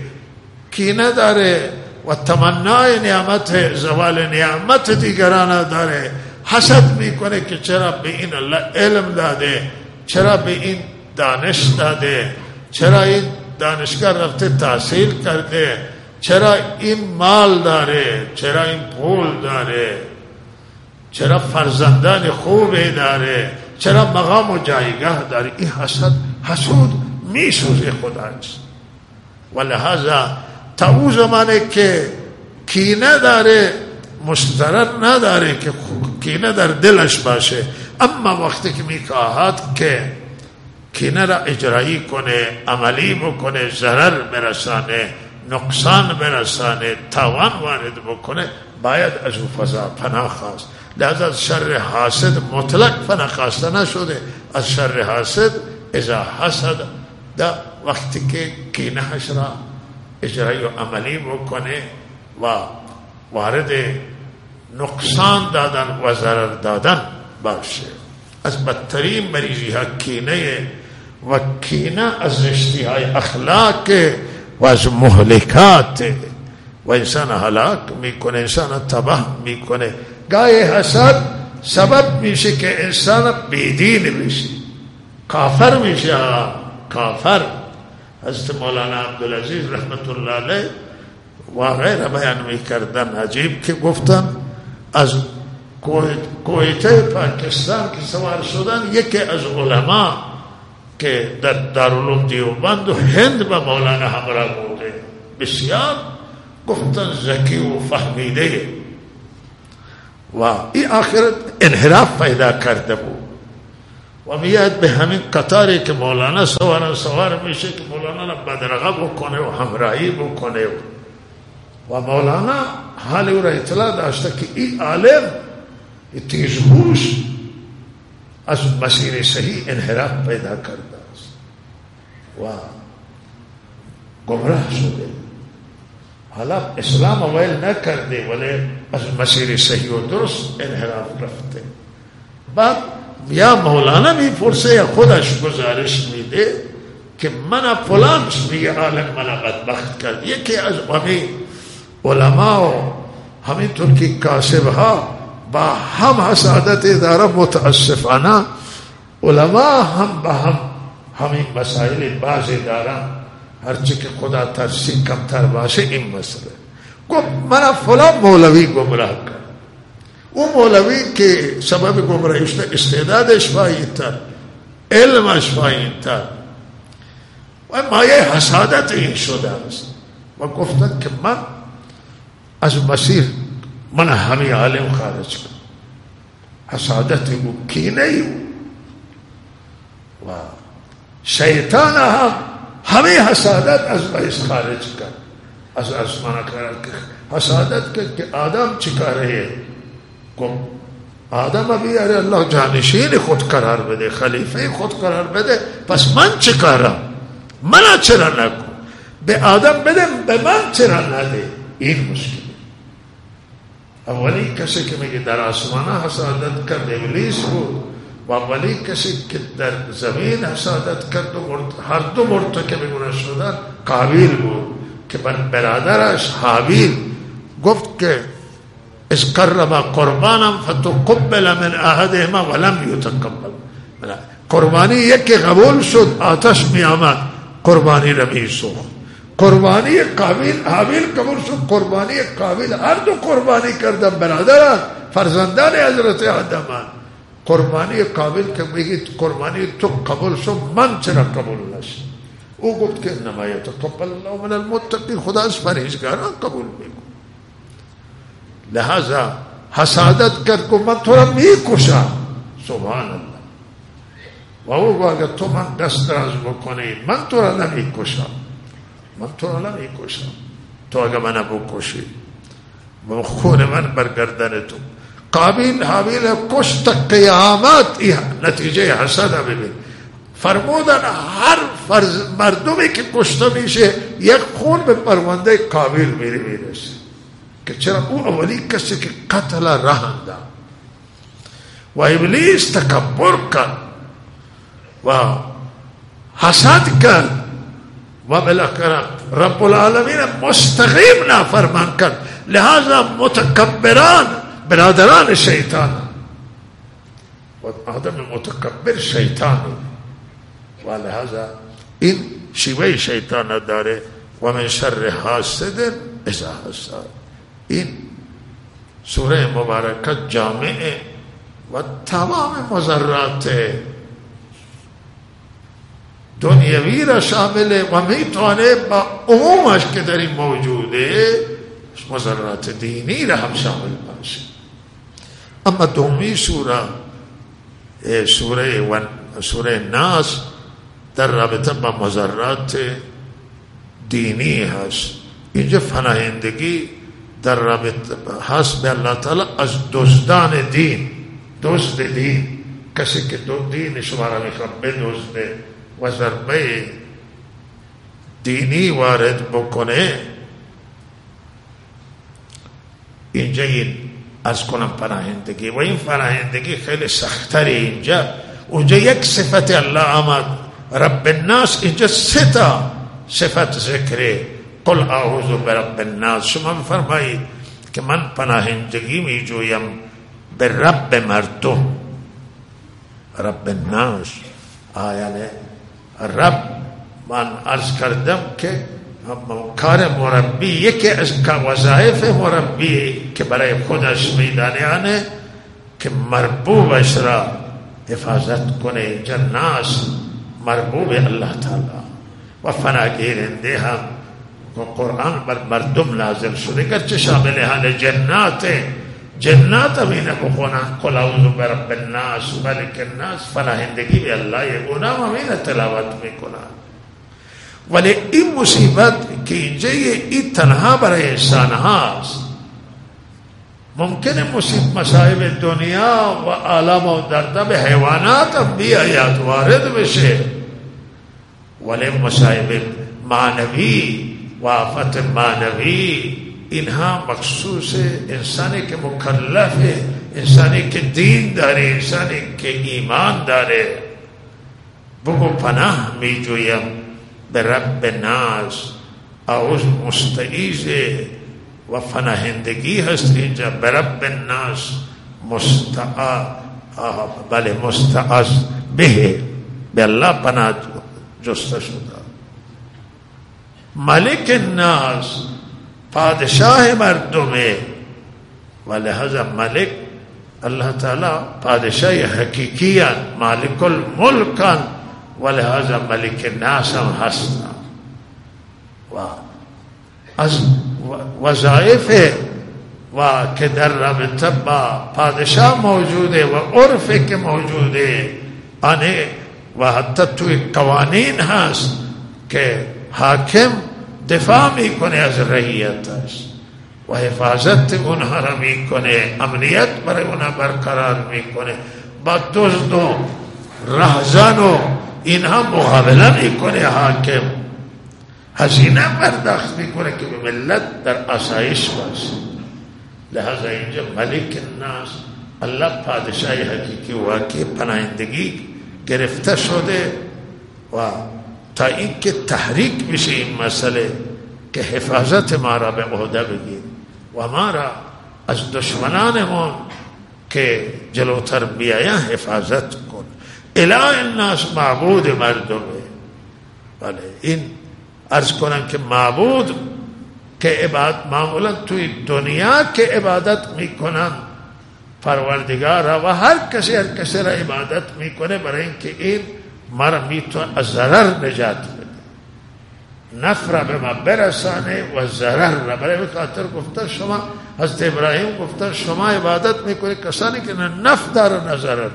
کینه داره و تمنای نعمت زوال نعمت دیگران داره. حسد می‌کنه که چرا به این الله علم داده چرا به این دانش داده چرا این دانشگاه رفته تحصیل کرده چرا این مال داره چرا این پول داره. چرا فرزندان خوبی داره؟ چرا مقام و جایگاه داره؟ این حسد حسود میسوزه خداست و لحاظا تا او زمانه که کینه داره مسترر نداره که کینه در دلش باشه. اما وقتی که میکاهد که کینه را اجرایی کنه عملی بکنه ضرر برسانه نقصان برسانه تاوان وارد بکنه باید از او فضا پناه خواست. لذا از شر حاسد مطلق پناه خواسته نشده. از شر حاسد اذا حسد. دا وقتی که کینه را اجرایی و عملی بکنه و وارد نقصان دادن و ضرر دادن باشه. از بدترین مریضی ها کینه و کینه از رشتی های اخلاق و از محلکات و انسان هلاک میکنه، انسان تباه میکنه. گای حسد سبب میشه که انسان بیدین میشه کافر میشه کافر حضرت مولانا عبدالعزیز رحمت الله علیه واقعه بیان می‌کردن عجیب که گفتن از کویته پاکستان که سوار شدن یکی از علما که در دارالعلوم دیوبند و هند با مولانا همراه بوده بسیار گفتن زکی و فهمیده و این آخرت انحراف پیدا کرده بود. و میاد به همین قطاری که مولانا سوار سوار میشه که مولانا بدرغه بکنه و همراهی بکنه و مولانا حال او را اطلاع داشته که این عالم تیزهوش از مسیر صحیح انحراف پیدا کرده است. و گمراه شده. حالا اسلام اویل نکرده ولی از مسیر صحیح و درست انحراف رفته. بعد یا مولانا میپرسه یا خودش گزارش میده که من فلان میگه عالم من بدبخت کرد یکی از همین علما و همینطور که کاسب ها با هم حسادت اداره متاسفانه علما هم با هم همین مسائل باز دارن هرچی که خدا ترسی کمتر باشه این مسئله گفت من فلان مولوی گمراه کرد او مولوی که سبب گمراهیش استعدادش تر علمش تر و مایه حسادت این شده است و گفتن که من از مسیر من همه عالم خارج کرد حسادت او کینه او و شیطان هم همه حسادت از باعث خارج کرد از حسادت کے آدم چکا رہے کم آدم ابھی ارے اللہ جانشین خود قرار میں دے خود قرار میں پس من چکارا منا چرانا کو۔ بے آدم بے دے بے من چرانا دے این مشکل۔ اولی کسی کہ میں در آسمان حسادت کر دے، ابلیس و اولی کسی کہ در زمین حسادت کر دو ہر دو مرتکب گناہ شدہ قابل ہو۔ بود که برادرش حابیل گفت که از قرب قربانا فتقبل من احدهما ولم يتقبل۔ قربانی یکی قبول شد، آتش می آمد، قربانی را می سوخت قربانی قابل، حابیل قبول شد، قربانی قابل هر دو قربانی کردن برادران فرزندان حضرت آدمان قربانی قابل که میگید قربانی تو قبول شد، من چرا قبول نشد؟ او گفت که انما یتقبل الله من المتقین خدا از پرهیزگاران قبول میکن لہذا حسادت کر کو من تو را می‌کشم. سبحان الله. و او اگر تو من دست دراز بکنی من تو را نمی‌کشم. من تو را نمی‌کشم. تو اگر من بکشی و خون من برگردن تو. قابیل حابیل کشت قیامت. نتیجه حسد ببین فرمودن هر فرز مردمی که کشته میشه یک خون به پرونده کامل میره میرسه که چرا او اولی کسی که قتل رهنده و ابلیس تکبر کرد و حسد کرد و بالاخره رب العالمین مستقیم نافرمان کرد لہذا متکبران، برادران شیطان۔ و آدم متکبر شیطان۔ و لہذا این شیوه شیطان داره و من شر حاسد اذا حسد این سوره مبارکت جامعه و تمام مذرات دنیوی را شامل و می‌تونه با عمومش که در این موجوده مذرات دینی را هم شامل باشه. اما دومی سوره سوره سوره ناس در رابطه با مذرات دینی هست. اینجا فناهندگی در رابطه هست. به الله تعالی از دزدان دین دزد دین. کسی که دو دین شما را می‌خواد بدزده و ضربه دینی وارد بکنه اینجا این از کنم پناهندگی و این پناهندگی خیلی سختری اینجا. اونجا یک صفت الله آمد. رب الناس اجستا صفت ذکر قل اعوذ برب الناس۔ شمم فرمائی کہ من پناہندگی میں جو یم رب مردم۔ رب الناس، آیا لے۔ رب، من عرض کردم کہ کار مربی، یکی از کا وظائف مربی کہ برای خودش میدانیانه که مربوب را حفاظت کنه، جناس۔ مربوب اللہ تعالی۔ و فنا گیر دیہا وہ قرآن پر مردم نازل شده گرچه شامل حال جنات جنات ابھی نہ کو خونا قل اعوذ برب الناس ملک الناس۔ فلا زندگی میں اللہ یہ گناہ ہمیں نہ تلاوت میں کنا۔ ولی این مصیبت کی جیے ای تنہا بر احسان هاست ممکن ہے مصیب مسائب دنیا و عالم و دردہ به حیوانات اب هم بیاید وارد بشه والے مانوی و فت مانوی انہاں مخصوص انسانی کے مکلف ہے انسانی کے دین دارے، انسانی کے ایمان دارے۔ بگو پناہ می جویم برب ناز اوز مستعیز و فناہندگی ہستی جا برب ناز مستعا بلے مستعز بے بے اللہ پناہ جستہ شدہ ملک الناس، پادشاہ مردم ہے ولہذا ملک، اللہ تعالی پادشاہ حقیقی مالک الملکن ولہذا ملک الناس ہم ہسنا وظائف ہے و کہ در رب تبا، پادشاہ موجود ہے وہ عرف کے موجود ہے۔ و حتی توی قوانین هست که حاکم دفاع می‌کنه از رعیتش و حفاظت اونها را می‌کنه امنیت برای اونها برقرار می‌کنه. با دزد و رهزن و اینها مقابله می‌کنه حاکم. هزینه پرداخت می‌کنه که به ملت در آسایش باشه. لہذا اینجا ملک الناس الله پادشاه حقیقی واقعی پناهندگی گرفته شده و تا اینکه تحریک بشه این مسئله که حفاظت ما را به عهده بگیر و ما را از دشمنانمون که جلوتر بیاین حفاظت کن. اله الناس معبود مردمه. بله این ارز کنم که معبود که عبادت معمولا توی دنیا که عبادت می‌کنن پروردگار و هر کسی هر کسی را عبادت می‌کنه برای اینکه این مرا می‌تونه از ضرر نجات بده نفر به ما برسانه و ضرر را برای خاطر گفته شما حضرت ابراهیم گفته شما عبادت می‌کنه کسانی که نه نفع داره نه ضرر داره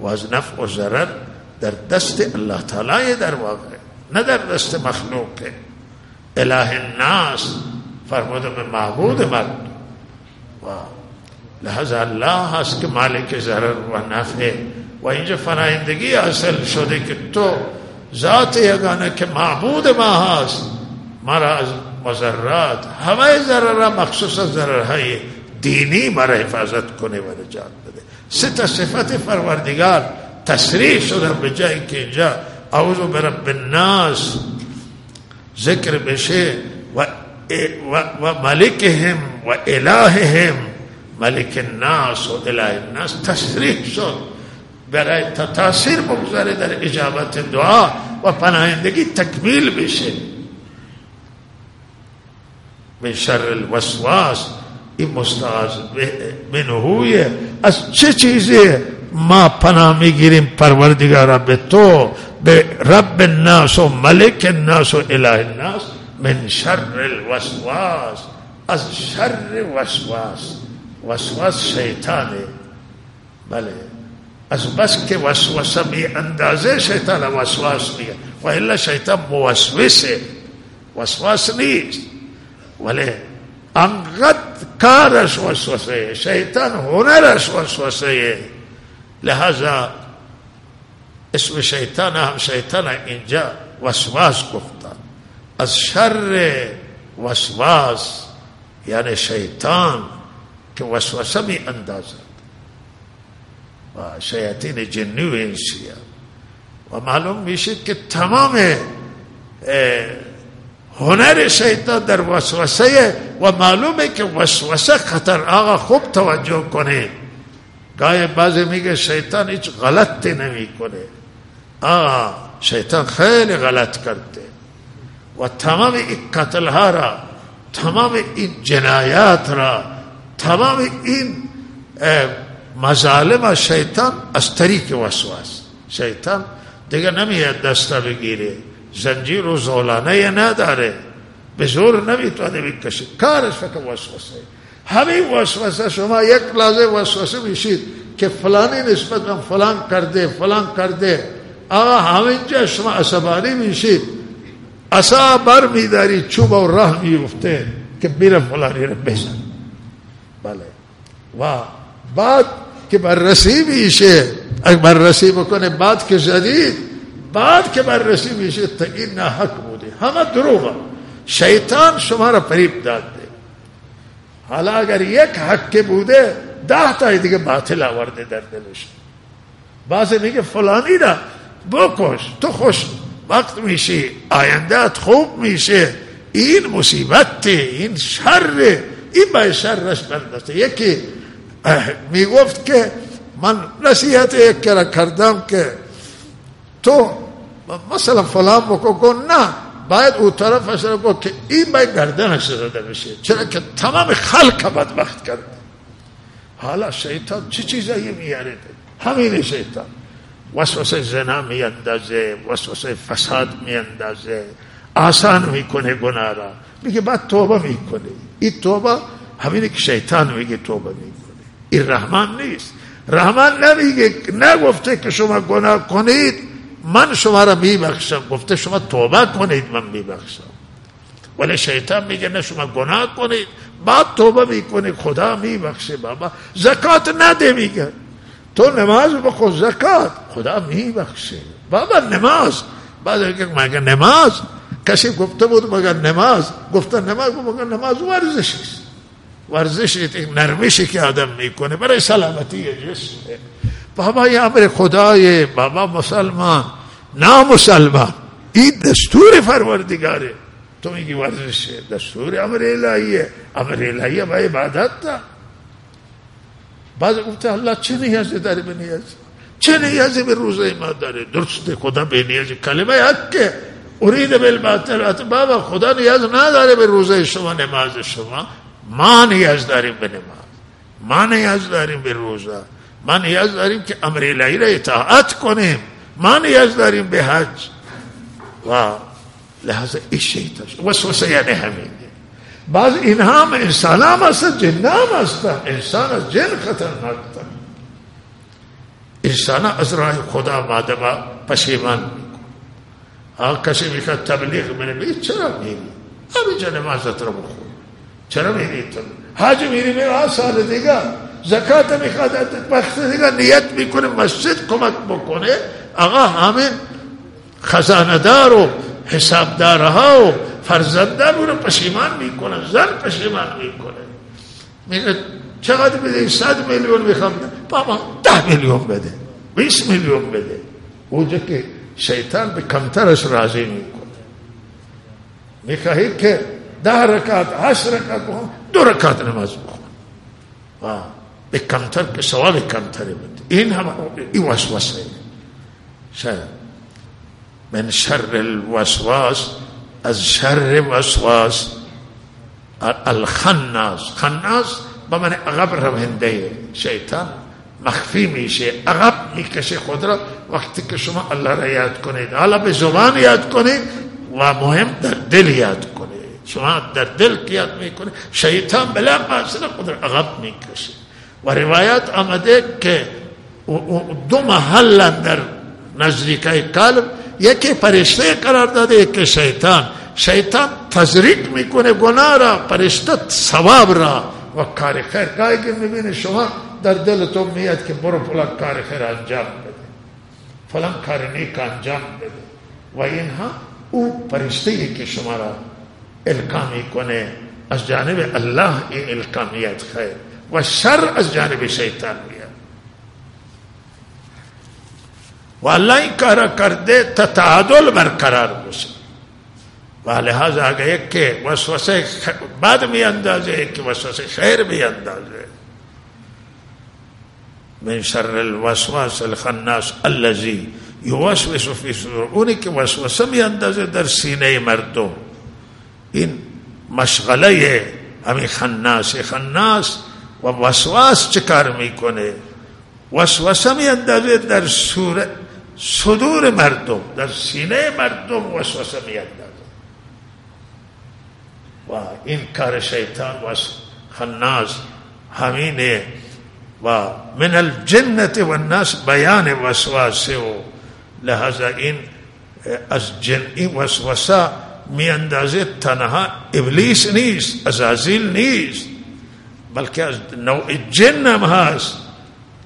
و از نفع و ضرر در دست الله تعالی در واقع نه در دست مخلوقه اله الناس فرموده به معبود مرد و لہذا الله هست که مالک ضرر و نفع و اینجا فرایندگی حاصل شده که تو ذات یگانه که معبود ما هست مرا از مذرات همه ضرر مخصوص ضررهای دینی مرا حفاظت کنه و نجات بده سه صفت پروردگار۔ تصریح شده به جایی که اینجا اعوذ برب الناس۔ ذکر بشه و, و, و ملکهم ملک الناس و اله الناس. تصریح شد. برای تاثیر بگذاره در اجابت دعا و پناهندگی تکمیل بشه من شر الوسواس. این مستعاذ منهویه از چه چیزی؟ ما پناه میگیریم پروردگارا به تو به رب الناس و ملک الناس و اله الناس. من شر الوسواس. از شر وسواس. وسواس شیطانه. بله. از بس که وسوسه بی اندازه شیطان وسواس میگه. و الا شیطان موسوسه. وسواس نیست. ولی انقدر کارش وسوسه. شیطان هنرش وسوسه. لہذا اسم شیطان هم شیطان اینجا وسواس گفتن از شر وسواس یعنی شیطان که وسوسه می اندازد و شیاطین جنی و انسی و معلوم میشه که تمام هنر شیطان در وسوسه و معلومه که وسوسه خطر آقا خوب توجه کنه گاهی بعضی میگه شیطان هیچ غلطی نمیکنه آقا شیطان خیلی غلط کرده۔ و تمام این قتل ها را تمام این جنایات را تمام این مظالم شیطان از طریق وسواس. شیطان دیگه نمیاد دستا بگیره. زنجیر و زولانه نداره. به زور نمی‌تونه بکشه. کارش فکر وسوسه. همین وسوسه شما یک لحظه وسوسه میشید که فلانی نسبت من فلان کرده فلان کرده. آقا همینجا شما عصبانی میشید. اصا بر میداری چوب و راه میفته که میره فلانی رو بزن. بله. و بعد که بررسی میشه اگر بررسی بکنه بعد که زدید بعد که بررسی میشه تا این حق بوده همه دروغه. شیطان شما را فریب داده. حالا اگر یک حق بوده ده تا دیگه باطل آورده در دلش. بعض میگه فلانی را بکش تو خوش وقت میشه آیندهت خوب میشه این مصیبت این شر این به شرش بردسته یکی می‌گفت که من نصیحت یک کردم که تو مثلا فلان بکن نه باید او طرف رو گفت که این باید گردنش زده بشه. چرا که تمام خلق بدبخت کرد. حالا شیطان چه چیزایی میاره؟ همین شیطان. وسوسه زنا میاندازه وسوسه فساد میاندازه آسان می‌کنه گناه را. میگه بعد توبه می‌کنه. این توبه همینه که شیطان میگه توبه می‌کنه. این رحمان نیست. رحمان نمیگه نگفته که شما گناه کنید. من شما را میبخشم. گفته شما توبه کنید من میبخشم. ولی شیطان میگه نه شما گناه کنید. بعد توبه می‌کنید. خدا میبخشه بابا. زکات نده میگه. تو نماز بخون زکات خدا میبخشه بابا نماز بعد مگه نماز کسی گفته بود مگر نماز گفته نماز مگر نماز ورزش است ورزش نرمشی که آدم می‌کنه برای سلامتی جسم بابا یه امر خدای بابا مسلمان نامسلمان این دستور فروردگاره تو میگی ورزشه دستور امر الهیه امر الهیه با عبادت تا بعد گفته الله چه نیازی داره به نیاز چه نیازی به روزه ما داره درسته خدا به نیازی. کلمه حقه ارید بالباطل. بابا خدا نیاز نداره به روزه شما نماز شما. ما نیاز داریم به نماز. ما نیاز داریم به روزه. ما نیاز داریم که امر الهی را اطاعت کنیم. ما نیاز داریم به حج. و لحظه این شیطان. وسوسه یعنی همین. بعض اینها هم انسان هم هستن جن هم هستن انسان از جن خطرناک انسان از راه خدا مادما پشیمان میکن ها کسی میخواد تبلیغ منه بگید چرا میری؟ همینجا نمازت رو بخون. چرا میری تو؟ حج میری میره سال دیگه زکات میخواد وقت دیگه نیت میکنه، مسجد کمک بکنه. آقا همه خزاندار و حسابدارها و فرزندان رو پشیمان می‌کنه زن پشیمان می‌کنه. میگه چقدر بده صد میلیون می‌خوام. بابا ده میلیون بده بیس میلیون بده. اونجا که شیطان به کمترش راضی می‌کنه. می‌خواهید که ده رکعت هشت رکعت بخون دو رکعت نماز بخون به کمتر که ثواب کمتری بده. این هم این وسوسه. شاید. من شر الوسواس از شر وسواس الخناس. خناس با من عقب رونده شیطان. مخفی میشه، عقب میکشه خود را وقتی که شما الله را یاد کنید، حالا به زبان یاد کنید و مهم در دل یاد کنید. شما در دل یاد میکنه شیطان بلا فاصله خود را عقب میکشه. و روایت آمده که دو محل در نزدیکای قلب یکی فرشته قرار داده، یکی شیطان. شیطان تزریق میکنه، گناه را، فرشته ثواب را. و کار خیر گاهی که میبینه شما در دلتون میاد که برو فلان کار خیر انجام بده. فلان کار نیک انجام بده. و اینها او فرشته که شما را القا میکنه. از جانب الله این القا میاد خیر. و شر از جانب شیطان میاد والا ہی کر کار کرده تتعادل برقرار بشه و لحاظ اگر ایک کہ وسوسے بعد بھی انداز ہے کہ وسوسے خیر بھی انداز ہے من شر الوسواس الخناس الذي يوسوس في صدور اون کے وسوسے بھی انداز در سینے مردوں۔ ان مشغلہ یہ ہمیں خناس خناس و وسواس چکار میں میکنه وسوسه می اندازه در صورت صدور مردم در سینه مردم وسوسه میاندازه و این کار شیطان و خناس همینه و من الجنت و الناس بیان وسواسه و لحظه این از جن این وسوسه می اندازه تنها ابلیس نیست ازازیل نیست بلکه از نوع جن هم هست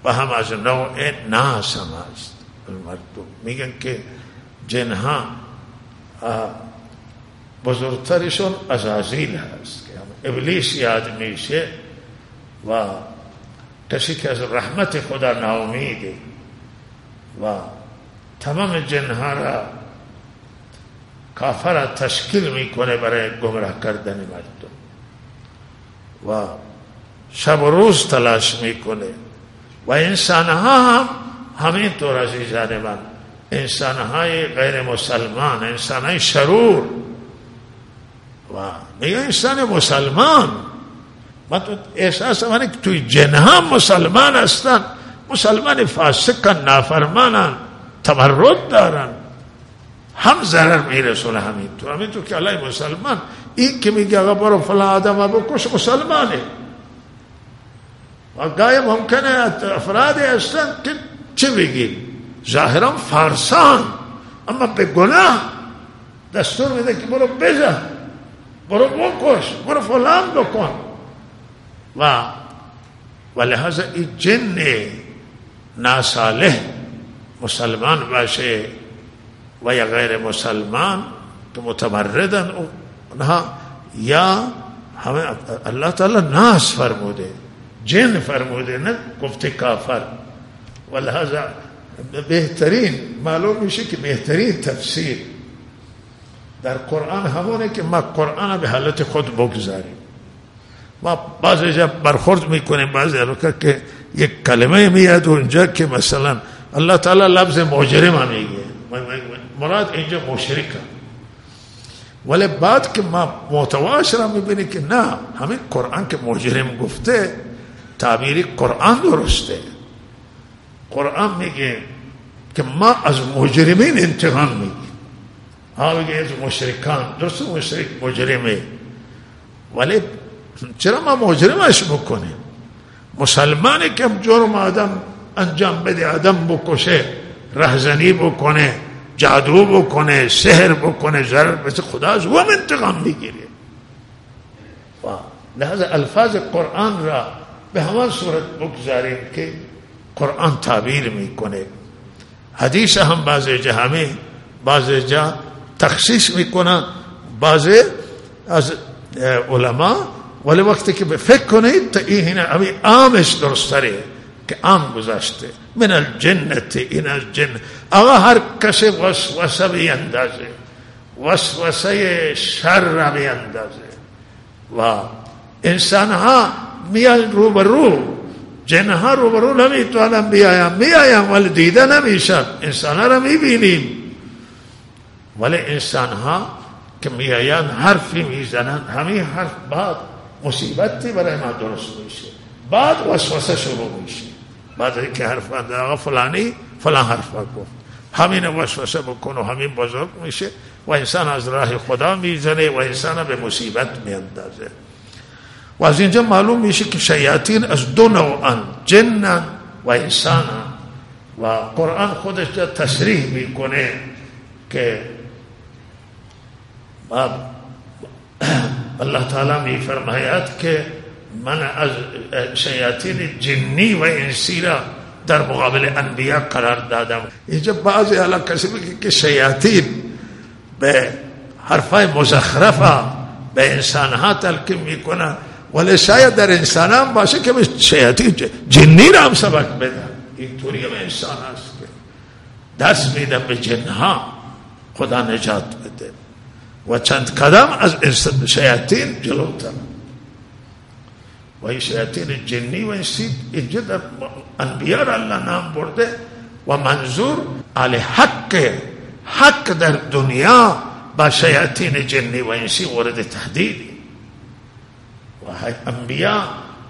و هم از نوع ناس هم هست. مردم میگن که جنها بزرگترشون ازازیل هست که ابلیس یاد میشه و کسی که از رحمت خدا ناامیده و تمام جنها را کافر تشکیل می‌کنه برای گمراه کردن مردم و شب و روز تلاش می‌کنه و انسان ها هم همینطور عزیزان من انسان های غیر مسلمان انسان های شرور. و میگه انسان مسلمان. من تو احساس منه که توی جن هم مسلمان هستن. مسلمان فاسقن نافرمانن تمرد دارن. هم ضرر میرسونه همینطور. همینطور که علی مسلمان این که میگه آقا برو فلا آدم بکش مسلمانه. و گاهی ممکنه افرادی هستن که چه بگیم ظاهرا فارسان. اما به گناه دستور میده که برو بزن. برو بکش برو فلان بکن. و و لحاظ این جن ناسالح مسلمان باشه و یا غیر مسلمان که متمردن اونها یا همه الله تعالی ناس فرموده جن فرموده نه گفته کافر. ولهذا بهترین معلوم میشه که بهترین تفسیر در قرآن همونه که ما قرآن به حالت خود بگذاریم. ما بعضی جا برخورد می‌کنیم بعضی که یک کلمه میاد اونجا که مثلا الله تعالی لفظ مجرم میگه. مراد اینجا مشرک ولی بعد که ما متواش را می‌بینیم که نه همین قرآن که مجرم گفته تعبیری قرآن درسته. قرآن میگه که ما از مجرمین انتقام میگیم ها ہاں، میگه از مشرکان، درست مشرک مجرمه. ولی چرا ما مجرمش بکنیم؟ مسلمانی که جرم آدم انجام بده، آدم بکشه، رهزنی بکنه، جادو بکنه، سحر بکنه، ضرر بس خدا از و انتقام میگیره. لحظه الفاظ قرآن را به همان صورت بگذاریم که قرآن تعبیر میکنه. حدیث هم بعض جا همه بعض جا تخصیص میکنه بعض از علما. ولی وقتی که فکر کنید، تا این همین عامش درستره که عام گذاشته من الجنت، این از جن اما هر کسی وسوسه بی اندازه وسوسه شر بی اندازه و انسان ها میان رو به رو جن ها رو به رو نمی‌توانن بیایم. بیایم ولی دیده نمیشن انسان ها رو می‌بینیم. ولی انسان ها که میآیند حرفی می‌زنند همین حرف بعد مصیبتی برای ما درست میشه. بعد وسوسه شروع میشه. بعد که حرف آقا فلانی فلان حرف گفت. همین وسوسه بکن و همین بزرگ میشه و انسان از راه خدا می‌زنه و انسان به مصیبت میاندازه. و از اینجا معلوم میشه که شیاطین از دو نوعان جنن و انسان و قرآن خودش تصریح میکنه که الله تعالی میفرماید که من از شیاطین جنی و انسی را در مقابل انبیا قرار دادم. اینجا بعضی حالا کسی میگه که شیاطین به حرفای مزخرفه به انسان ها تلقیم میکنه. ولی شاید در انسان هم باشه که به شیاطین جنی را هم سبق بدن. اینطوری هم انسان هست که دست میدن به جنها. خدا نجات بده. و چند قدم از شیاطین جلوتر. و این شیاطین جنی و انسی اینجا در انبیاء را الله نام برده و منظور علی حق حق در دنیا با شیاطین جنی و انسی ورد تهدیدی و انبیاء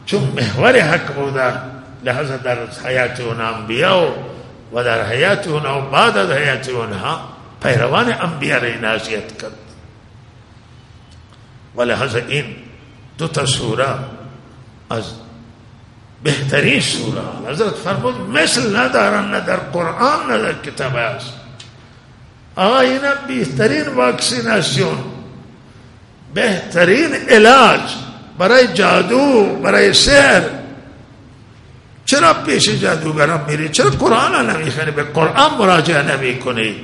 چون محور حق بوده لحظه در حیات اون انبیاء و در حیات اون و بعد از حیات اونها پیروان انبیاء را نازیت کرد۔ ولهذا این دو تا سوره از بهترین سوره حضرت فرمود، مثل ندارن نه در قرآن نه در کتاب است آقا این بهترین واکسیناسیون۔ بهترین علاج۔ برای جادو برای سحر۔ چرا پیش جادوگران میری چرا قرآن نمیخونی به قرآن مراجعه نمی کنی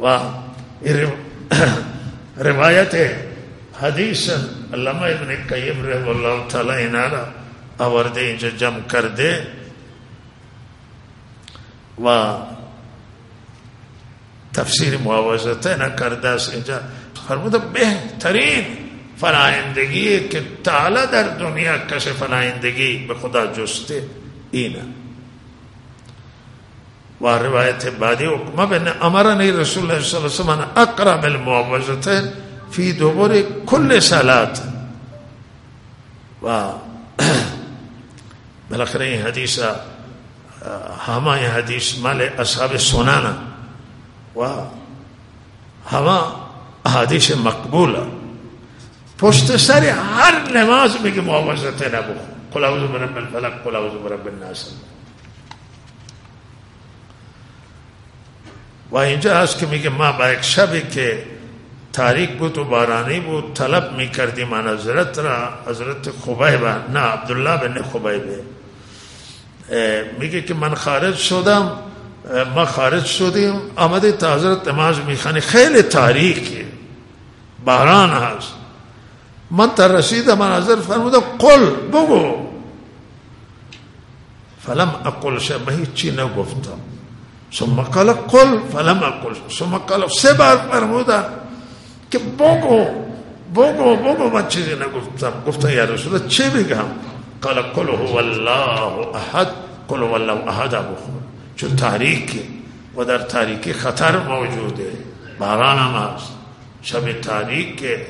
و روایت حدیث علامه ابن قیم رحم الله تعالی اینارا آورده اینجا جمع کرده و تفسیر معاوضته نکرده است اینجا فرموده بهترین فلاحندگی که تعالی در دنیا کش فلاحندگی به خدا جسته اینه. و روایت بعدی حکمه بین امرنی رسول الله صلی الله علیه وسلم اقرم المعوضتين فی دوباره کل سالات و بالاخره این حدیث همه این حدیث مال اصحاب سنان و همه حدیث مقبول پشت سر هر نماز میگه معوضته نبخون. قل اعوذ برب الفلق قل اعوذ برب الناس. و اینجا هست که میگه ما با یک شبی که تاریک بود و بارانی بود طلب می‌کردیم من حضرت را حضرت خبیبه نه عبدالله بن خبیبه. میگه که من خارج شدم ما خارج شدیم آمده تا حضرت نماز میخانی خیلی تاریکی باران هست. متى من منازل فرموده قل بقو فلم أقل شيء ما هي تشينا قفتها ثم قال قل فلم أقل. ثم قال سبع فرموده بقو بقو بقو ما تشينا قفتها قفتها يا رسول الله چه بگم؟ قال قل هو الله أحد. قل هو الله أحد أبو خود چون تاریکی و در تاریکی خطر موجوده. باران هم هست. شب تاریکه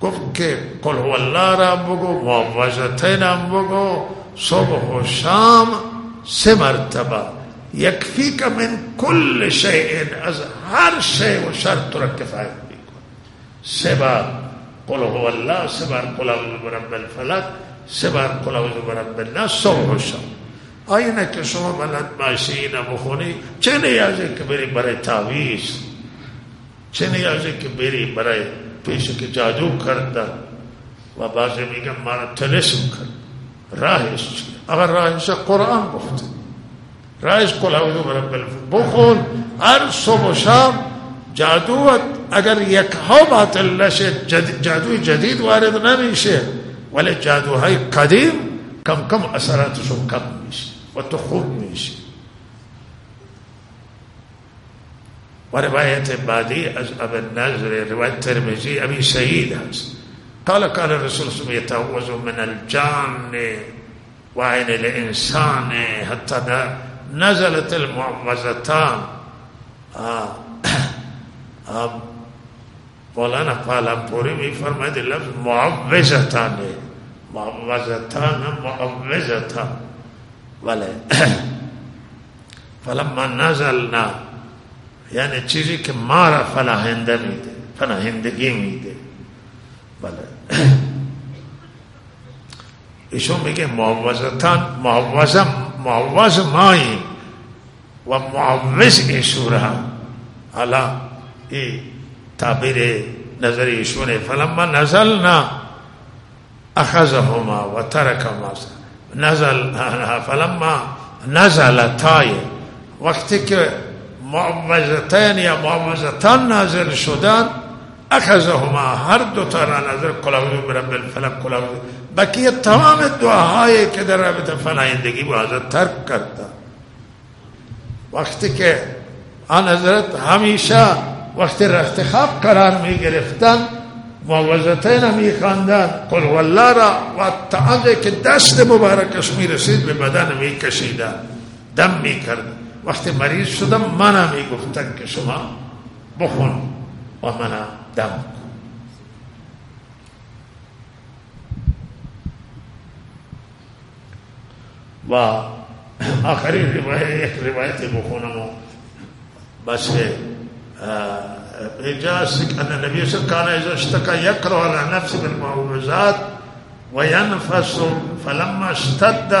گفت که قل هو الله را بگو معوضتین هم بگو صبح و شام سه مرتبه. یکفی که من کل شیء از هر شیء و شرط تو را کفایت میکن سه بار قل هو الله سه بار قل اعوذ برب الفلق سه بار قل اعوذ برب الناس صبح و شام. آیا که شما بلد باشی اینا بخونی؟ چه نیازه که بری برای تاویز چه نیازه که بری برای پیش که جادو کردن و بعضی میگن مارا تلسم کرد. راهش چیه؟ اگر راهش قرآن گفته. راهش قل اعوذ برب بخون هر صبح و شام جادو اگر یک ها باطل نشه جادوی جدید وارد نمیشه. ولی جادوهای قدیم کم کم اثراتشون کم میشه. و تو خوب ورواية بادي از أب النازل رواية الترمذي أبي سعيد قال كان الرسول صلى الله عليه وسلم من الجان وعين الإنسان حتى نزلت المعوزتان اب آه،, آه. مولانا پالامپوری بھی فرمائے دے لفظ معوزتان معوزتان معوزتان فلما نزلنا یعنی چیزی که ما را فلاحنده میده فلاحندگی میده. بله. ایشون میگه معوضتان معوض معوض مایی و معوض این سوره حالا این تعبیر نظر ایشونه فلما نزلنا اخذهما و ترکما نزل فلما نزل تای وقتی که معوضتین یا معوضتان نازل شدن اخذهما هر دو تا را نظر قلاوذ برب الفلق قلاوذ بقیه تمام دعاهایی که در رابطه فنایندگی با حضرت ترک کرد وقتی که آن حضرت همیشه وقتی رخت خواب قرار می گرفتن معوضتین می خواندن قل والله را و تعاده که دست مبارکش می رسید به بدن می کشیدن دم می کرد وقتی مریض شدم منم می گفتن که شما بخون و دم و آخرین روایت یک روایت بخونم بس إجاز أن النبي صلى الله عليه وسلم كان إذا اشتكى يقرأ على نفسه بالمعوذات وينفس فلما اشتد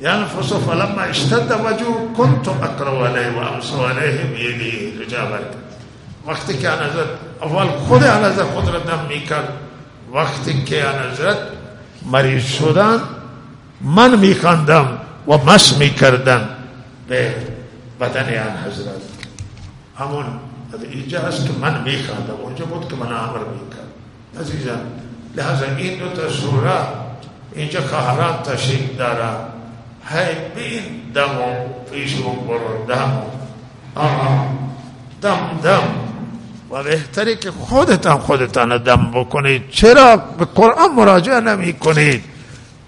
ينفس فلما اشتد وجهه كنت أقرأ عليه وأمس عليه بيدي رجابك وقتی که حضرت اول خود حضرت خود را دم می‌کرد. وقتی که حضرت مریض شدن من میخواندم و مس می‌کردم به بدن آن حضرت. همون اینجا هست که من میخواندم اونجا بود که من امر می‌کرد. عزیزان لحظه این دو تا سوره اینجا خواهران تشریف داره هی بین دم و پیش و برو دم دم و بهتری که خودتان خودتان دم بکنید چرا به قرآن مراجعه نمی کنید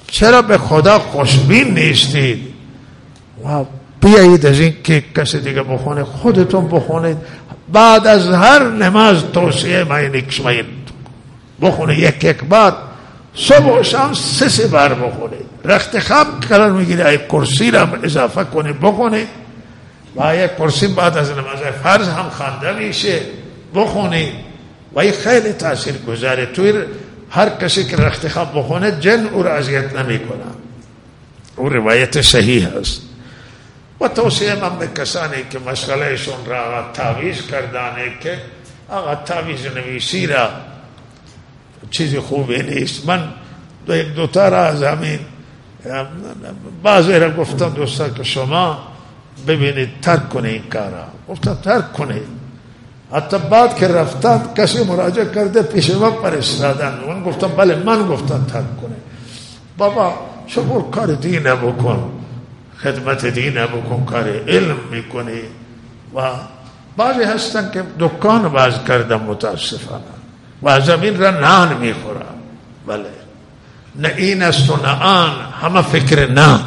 چرا به خدا خوشبین نیستید و بیایید از این که کسی دیگه بخونه خودتون بخونید بعد از هر نماز توصیه ما این بخونه یک یک بار صبح و شام سه سه بار بخونید رخت خواب قرار می‌گیره ای کرسی را اضافه کنید بخونید و یک کرسی بعد از نماز فرض هم خانده میشه بخونید و این خیلی تاثیر گذاره. توی هر کسی که رخت خواب بخونه جن او را اذیت نمی‌کنه. او روایت صحیح است. و توصیه من به کسانی که مشغلهشون را تعویز کردانه که آقا تعویز نویسی را چیزی خوبی نیست. من دو یک دوتا را از همین بعضی را گفتم دوستا که شما ببینید ترک کنه این کارا. گفتم ترک کنید حتی بعد که رفتم کسی مراجعه کرده پیش من پرستادن من گفتم بله من گفتم ترک کنه. بابا شما کار دینه بکن. خدمت دین بکن کار علم می‌کنی. و بعضی هستن که دکان باز کردم متاسفانه. و زمین را نان می‌خورم. بله. نه این است و نه آن. همه فکر نان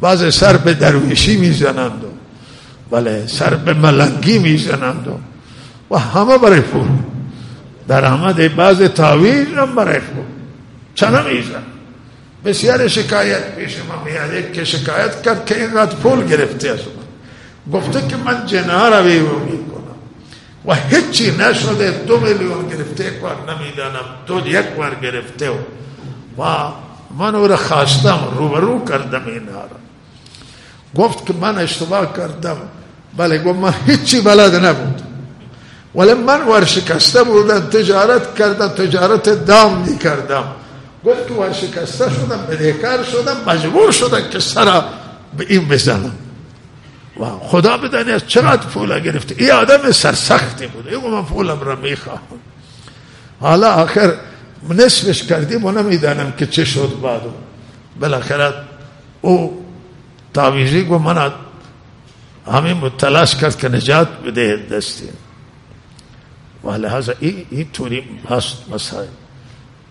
بعض سر به درویشی می‌زنند و بله سر به ملنگی می‌زنند و و همه برای پول در همه بعض تاویز هم برای پول چنه میزن. بسیار شکایت پیش ما میاد. که شکایت کرد که اینقدر پول گرفته از من گفته که من جنها رو بیرون می‌کنم و هیچی نشده دو میلیون گرفته یک بار نمی‌دانم دو یک بار گرفته و من او را خواستم روبرو کردم این را. گفت که من اشتباه کردم. بله گفت من هیچی بلد نبود. ولی من ورشکسته بودم تجارت کردم تجارت دام می کردم گفت تو شکسته شدم بدهکار شدم مجبور شدم که سر به این بزنم. و خدا بدانی از چقدر پول گرفته این آدم سرسختی بود. این من پولم را می‌خواهم حالا آخر نصفش کردیم و نمی‌دانم که چه شد بعد. بالاخره او تاویزی گو من همین تلاش کرد که نجات بده دستی. و لحاظا این ای طوری هست مسائل.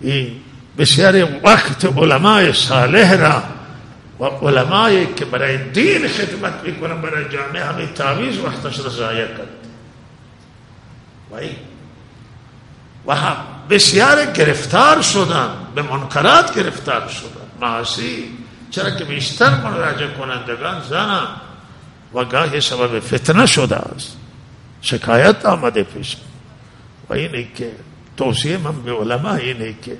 این بسیار وقت علماء صالح را و علمایی که برای دین خدمت می‌کنن برای جامعه همین تعویز وقتش را ضایع کرد و و بسیار گرفتار شدن به منکرات گرفتار شدن۔ معاصی چرا که بیشتر مراجع کنندگان زنن و گاهی سبب فتنه شده است۔ شکایت آمده پیش۔ و اینه که توصیه من به علما اینه که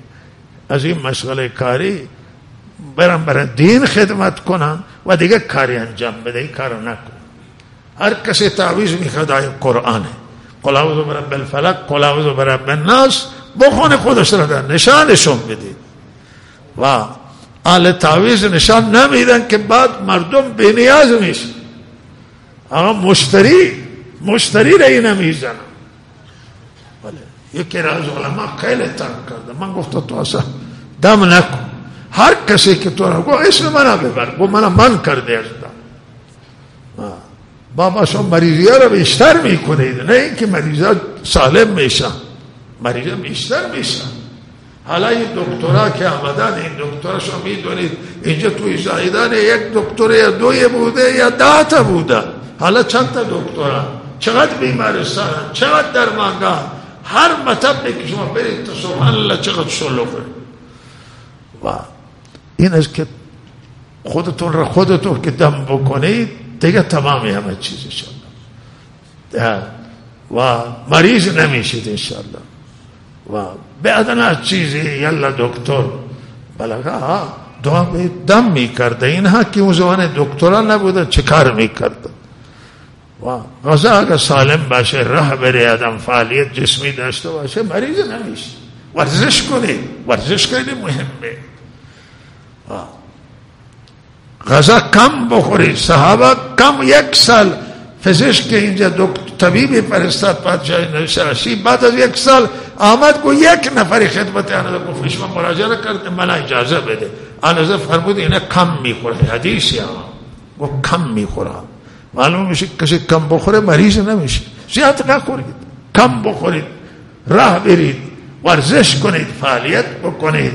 از این مشغله کاری برم برای دین خدمت کنن و دیگه کاری انجام بده این کارو نکن. هر کسی تعویز می‌خواد آیه قرآنه. قل اعوذ برب الفلق قل اعوذ برب الناس. بخونه خودش را در نشانشون بدید. و آل تعویز نشان نمیدن که بعد مردم بینیاز میشه آقا مشتری مشتری را این نمی‌زنن بله یکی را از علما خیلی تنگ کرده. من گفت تو اصلا دم نکن. هر کسی که تو را گو اسم منو ببر گو منو من کرده از بابا شما مریضی را بیشتر می‌کنید نه اینکه مریضا سالم میشن مریضا بیشتر میشن حالا این دکترا که آمدن این دکترا شما می‌دونید اینجا توی زایدان یک دکتر یا دوی بوده یا ده تا بوده حالا چند تا دکترا چقدر بیمارستان چقدر درمانگاه هر مطب که شما برید تو سبحان الله چقدر شلوغه و این است که خودتون را خودتون که دم بکنید دیگه تمامی همه چیز انشاءالله. و مریض نمیشید انشاءالله. و به ادنا چیزی یلا دکتر. بلگه دعا دم می‌کرده. اینها که اون زمان دکترا نبوده چه کار می‌کرده؟ و غذا اگر سالم باشه راه بره آدم فعالیت جسمی داشته باشه مریض نمیشه ورزش کنید ورزش خیلی مهمه. غذا کم بخورید صحابه کم یک سال. پزشک اینجا دکتر طبیبی فرستاد پادشاه نشرشی بعد از یک سال آمد گو یک نفری خدمت آنها گفت شما مراجعه کرد من اجازه بده. آنها فرمود اینه کم می‌خوره حدیثی آمد گو کم می‌خوره معلوم میشه کسی کم بخوره مریض نمیشه. زیاد نخورید. کم بخورید. راه برید. ورزش کنید فعالیت بکنید.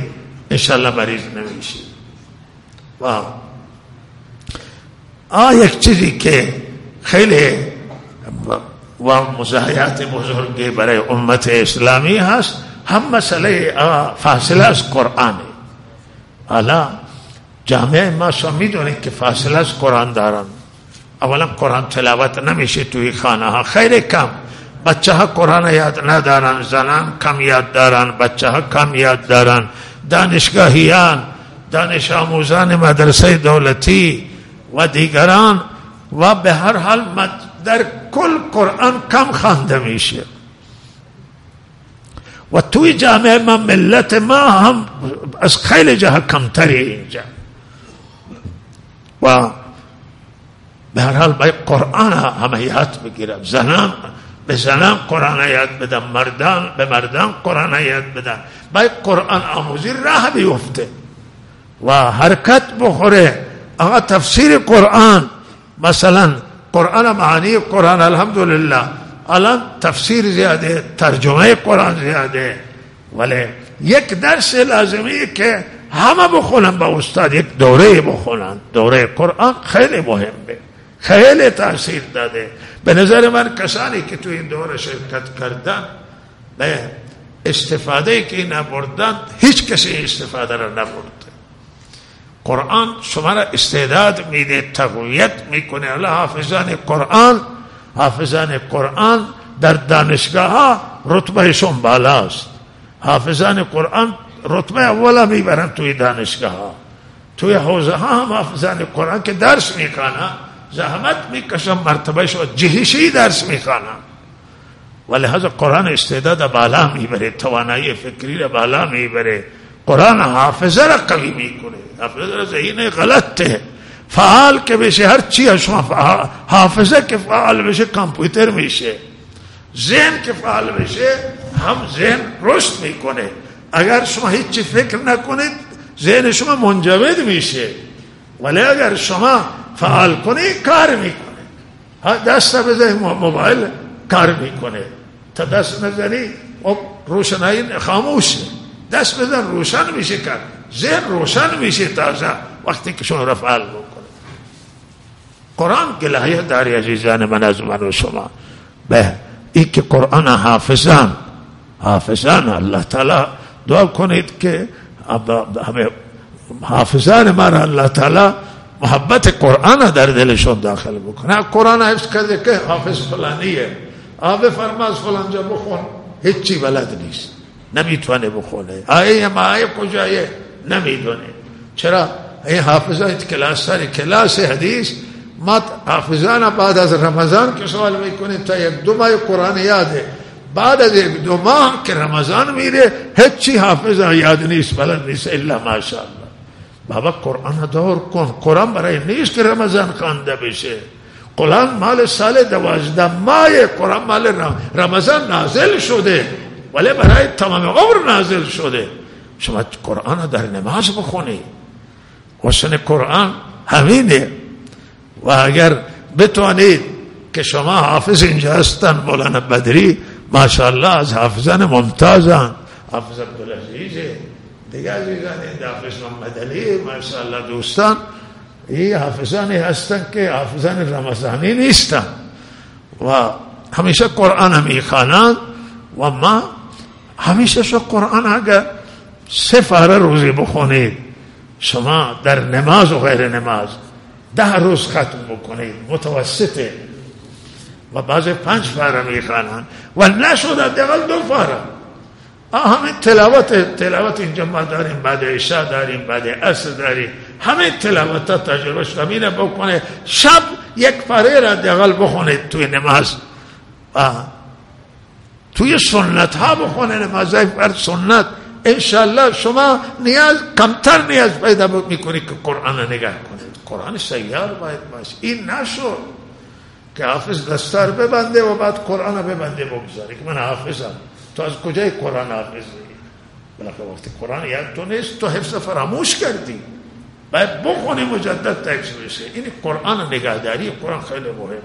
انشالله مریض نمیشید. و آ. یک چیزی که خیلی و مزاحیات بزرگی برای امت اسلامی هست هم مسئله فاصله از قرآن حالا جامعه ما شما میدونید که فاصله از قرآن دارن۔ اولا قرآن تلاوت نمیشه توی خانه ها خیلی کم۔ بچه ها قرآن یاد ندارن، زنان کم یاد دارن بچه ها کم یاد دارن۔ دانشگاهیان دانش آموزان مدرسه دولتی و دیگران و به هر حال در کل قرآن کم خانده میشه. و توی جامعه ما ملت ما هم از خیلی جاها کمتری اینجا. و به هر حال باید قرآن همه یاد بگیرم. زنان به زنان قرآن یاد بدم. مردان به مردان قرآن یاد بدم. باید قرآن آموزی راه بیفته. و حرکت بخوره. آقا تفسیر قرآن مثلا قرآن معانی قرآن الحمدلله. الان تفسیر زیاده ترجمه قرآن زیاده. ولی یک درس لازمی که همه بخونن با استاد یک دوره بخونن. دوره قرآن خیلی مهمه. خیلی تاثیر داده. به نظر من کسانی که تو این دوره شرکت کردن استفاده که نبردن هیچ کسی استفاده را نبرد. قرآن شما را استعداد میده تقویت می‌کنه. الله حافظان قرآن حافظان قرآن در دانشگاه ها رتبهشون بالاست. حافظان قرآن رتبه اولا می‌برن توی دانشگاه ها. توی حوزه ها هم حافظان قرآن که درس می‌کنن زحمت می‌کشن مرتبه شو جهشی درس می‌کنن ولی هذا قرآن استعداد بالا می‌بره توانایی فکری بالا می‌بره. قرآن حافظه را قوی می‌کنه. حافظه را ذهین غلطه فعال که بشه هر چی شما حافظه که فعال بشه کامپیوتر میشه ذهن که فعال بشه هم ذهن رشد می‌کنه. اگر شما هیچی فکر نکنید ذهن شما منجمد میشه ولی اگر شما فعال کنید کار می‌کنه دست بزنی موبایل کار می‌کنه. تا دست نزنی روشنایی خاموشه. دست بزن روشن میشه کرد ذهن روشن میشه تازه وقتی که شما را فعال بکنه. قرآن گلایه داری عزیزان من از من و شما. به این که قرآن حافظان حافظان الله تعالی. دعا کنید که حافظان ما الله تعالی محبت قرآن در دلشون داخل بکنه. قرآن حفظ کرده که حافظ فلانیه. آب فرماز فلان جا بخون. هیچی بلد نیست. نمی‌تونه بخونه. آیه ما آیه کجایه؟ نمی‌دونه. چرا؟ این حافظان کلاس سر کلاس حدیث ما حافظان بعد از رمضان که سوال می‌کنیم تا یک دو ماه قرآن یاده. بعد از یک دو ماه که رمضان میره هیچی حافظ یاد نیست بلد نیست الا ماشاءالله. بابا قرآن دور کن. قرآن برای نیست که رمضان خانده بشه. قرآن مال سال دوازده ماه قرآن مال رمضان نازل شده. ولی برای تمام عمر نازل شده. شما قرآن در نماز بخونی. حسن قرآن همینه. و اگر بتوانید که شما حافظ اینجا هستن مولانا بدری ماشاءالله از حافظان ممتازن. حافظ عبدالعزیز دیگه عزیزان حافظ محمد علی ماشاءالله دوستان این حافظانی هستن که حافظان رمضانی نیستن. و همیشه قرآن همی خانند و ما همیشه شو قرآن اگر سه روزی بخونید شما در نماز و غیر نماز ده روز ختم بکنید متوسطه. و بعض پنج فاره می‌خوانند و نشد دقل دو فاره. همین تلاوت تلاوت اینجا ما داریم بعد عشاء داریم بعد عصر داریم. همه تلاوت تجربه شمینه بکنه. شب یک فاره را دقل بخونید توی نماز. و توی سنت ها بخونه نمازهای فرد سنت. انشالله شما نیاز کمتر نیاز پیدا می‌کنی که قرآن نگاه کنید قرآن سیار باید باشه این نشد که حافظ دستار ببنده و بعد قرآن ببنده بگذاری. که من حافظم. تو از کجای قرآن حافظ بالاخره وقتی قرآن یاد تو نیست تو حفظ فراموش کردی. باید بخونی مجدد تکس بشه. این قرآن نگهداری قرآن خیلی مهمه.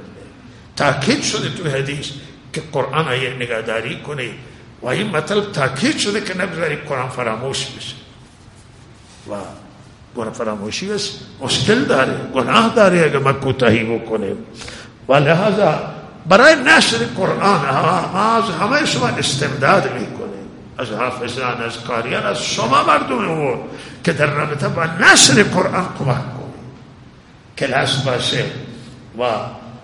تاکید شده تو حدیث. که قرآن یک نگهداری کنی. و این مطلب تاکید شده که نبذاری قرآن فراموش بشه. و گناه فراموشی بس مشکل داره گناه داره اگر ما کوتاهی بکنه و لحاظا برای نشر قرآن از همه شما استمداد می‌کنه از حافظان از کاریان از شما مردم او که در رابطه با نشر قرآن کمک کنید کلاس باشه و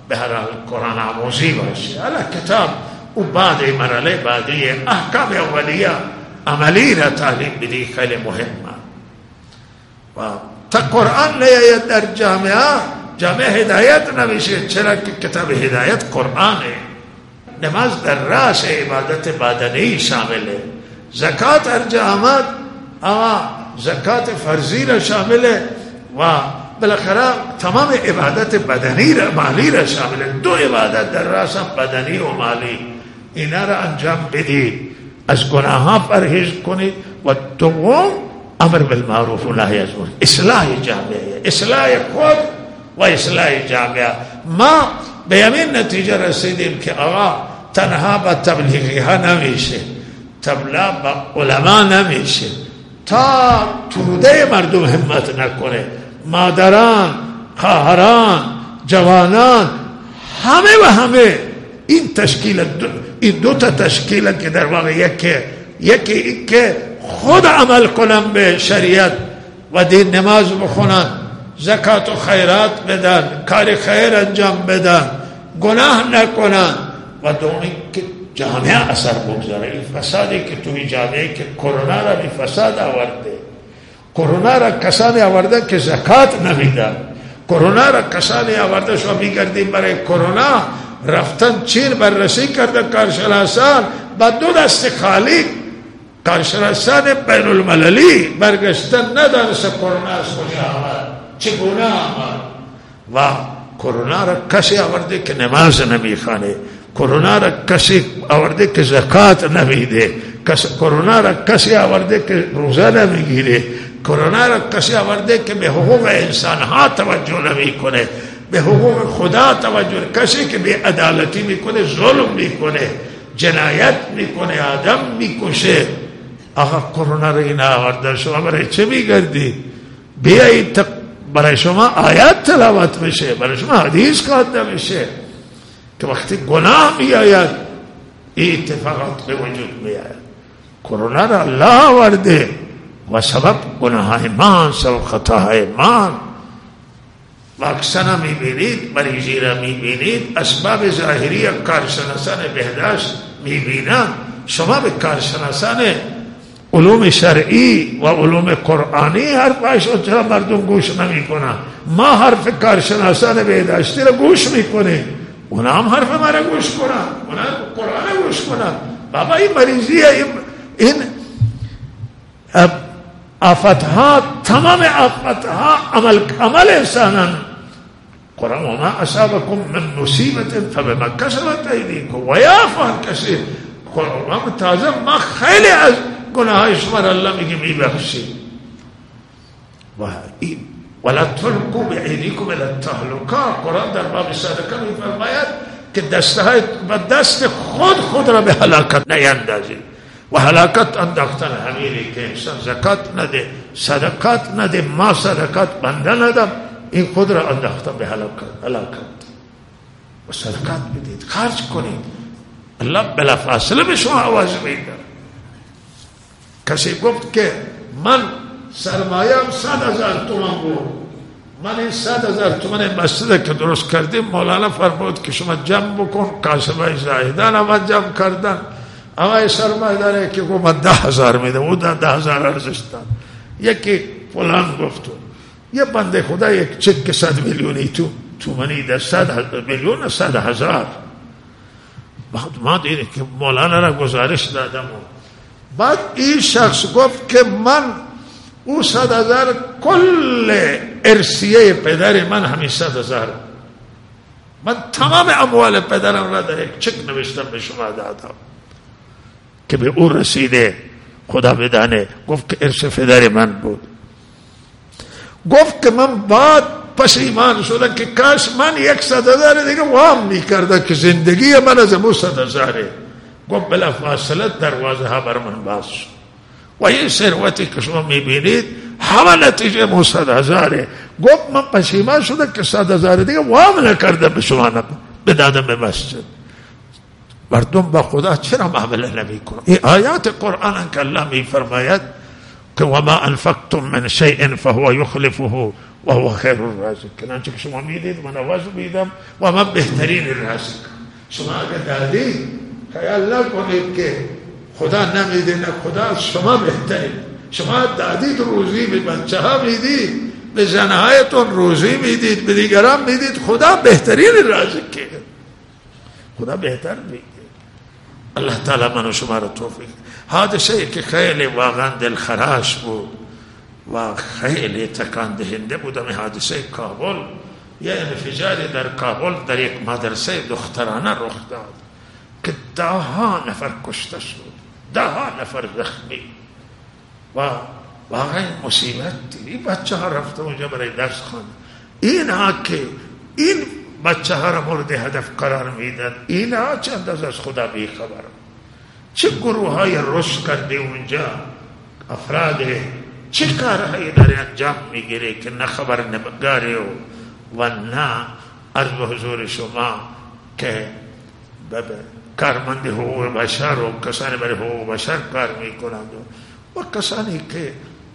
به هر حال قرآن آموزی باشه حالا کتاب، او بعد مرحله بعدی احکام اولیه عملی را تعلیم بدی خیلی مهمه و تا قرآن نیاید در جامعه جامعه هدایت نمیشه چرا که کتاب هدایت قرآنه نماز در راس عبادت بدنی شامله زکات ارجا آمد اما زکات فرضی را شامله و بالاخره تمام عبادت بدنی را مالی را شامله دو عبادت در راس بدنی و مالی. اینا را انجام بدید. از گناه ها پرهیز کنید و دوم امر بالمعروف و نهی از اصلاح جامعه. اصلاح خود و اصلاح جامعه. ما به همین نتیجه رسیدیم که آقا تنها با تبلیغی ها نمیشه. تبلیغ با علما نمیشه. تا توده مردم همت نکنه. مادران خواهران جوانان همه و همه این تشکیل دو این دو تا تشکیل که در واقع یکی یکی که خود عمل کنن به شریعت و دین نماز بخونن، زکات و خیرات بدن، کار خیر انجام بدن، گناه نکنن و دومی که جامعه اثر بگذاره، این فسادی که توی جامعه که کرونا را بی فساد آورده. کرونا را کسانی آورده که زکات نمیدن کرونا را کسانی آورده شما میگردیم برای کرونا رفتن چین بررسی کرده کارشناسان با دو دست خالی. کارشناسان بین المللی برگشتن ندانست کرونا از کجا آمد؟ چگونه آمد؟ و کرونا را کسی آورده که نماز نمیخانه کرونا را کسی آورده که زکات نمیده. کرونا را کسی آورده که روزه نمی‌گیره. کرونا را کسی آورده که به حقوق انسان ہاں ها توجه نمیکنه به حقوق خدا توجه کسی که به عدالتی میکنه ظلم میکنه جنایت میکنه آدم میکشه آقا کرونا را این آورده شما برای چه میگردی بیایید تا برای شما آیات تلاوت میشه، برای شما حدیث خوانده میشه که وقتی گناه می آید، این اتفاقات به وجود می آید۔ کرونا را الله آورده۔ و سبب گناه ما سبب خطاهای ما واکسن می بینید مریضی را می بینید اسباب ظاهری کارشناسان بهداشت می بینند شما به کارشناسان علوم شرعی و علوم قرآنی حرفش چرا مردم گوش نمی کنن ما حرف کارشناسان بهداشتی را گوش می‌کنیم. اونا هم حرف ما را گوش کنن. اونا قرآن گوش کنن. بابا این مریضی این آفتها تمام آفتها عمل عمل انسانان قرآن وما أصابكم من مصیبت فبما کسبت ایدیکم و یعفو عن کثیر قرآن تازه ما خیلی از گناه شما الله میگه میبخشی و این ولا تلقوا بعیدیکم إلى التهلکه قرآن در باب صدقه میفرماید که دسته های و دست خود خود را به هلاکت نیندازید و هلاکت انداختن همیری که انسان زکات نده صدقات نده ما صدقات بنده ندم این خود را انداختن به هلاکت و صدقات بدید خرج کنید. الله بلا فاصله به شما آواز میده کسی گفت که من سرمایم صد هزار تومن بود. من این صد هزار تومن مسجد که درست کردیم مولانا فرمود که شما جمع بکن کاسبه زاهدان اما جمع کردن. اما سرمایه داره که گفت من ده ده, ده هزار ارزش داد. یکی فلان گفتو یه بنده خدا یک چک صد میلیونی تو تومنی ده صد میلیون صد هزار. بعد ما دیدیم که مولانا را گزارش دادم. بعد این شخص گفت که من او صد هزار کل ارسیه پدر من همین صد هزار. من تمام اموال پدرم را در یک چک نوشتم به شما دادم. که به او رسیده خدا بدانه گفت که ارث پدر من بود۔ گفت که من بعد پس ایمان شدم که کاش من یک صد هزار دیگه وام میکرده که زندگی من از امو صد هزاره گفت بلا فاصله دروازه ها بر من باز شد۔ و این ثروتی که شما میبینید همه نتیجه مو صد هزاره گفت من پشیمان شده که صد هزار دیگه وام نکرده به شما بدادم به مسجد۔ مردم با خدا چرا معامله نمی کنن این آیات قرآن که الله می فرماید که وما انفقتم من شیء فهو یخلفه و هو خیر الرازق. چنانچه که شما میدید من آواز میدم. و من بهترین رازق شما اگر دادید خیال نکنید که خدا نمیده نه خدا شما بهترین. شما دادید روزی به بچه ها میدید به زنهایتون روزی میدید به دیگران میدید. خدا بهترین رازقه. خدا بهتر میده الله تعالی منو شما را توفیق. حادثه که خیلی واقعا دلخراش بود. و خیلی تکان دهنده بود. این حادثه کابل یه انفجار در کابل در یک مدرسه دخترانه رخ داد که دهها نفر کشته شد. دهها نفر زخمی. و واقعا مصیبت این بچه ها رفته اونجا برای درس خواند این ها که این بچه ها را مورد هدف قرار میدن اینا چند از خدا بی خبر چه گروه های رشد کرده اونجا افراد چه کارهایی داره انجام میگیره که نه خبر نگاره و, و نه از به حضور شما که کارمند حقوق بشر و کسانی برای حقوق بشر کار میکنند و کسانی که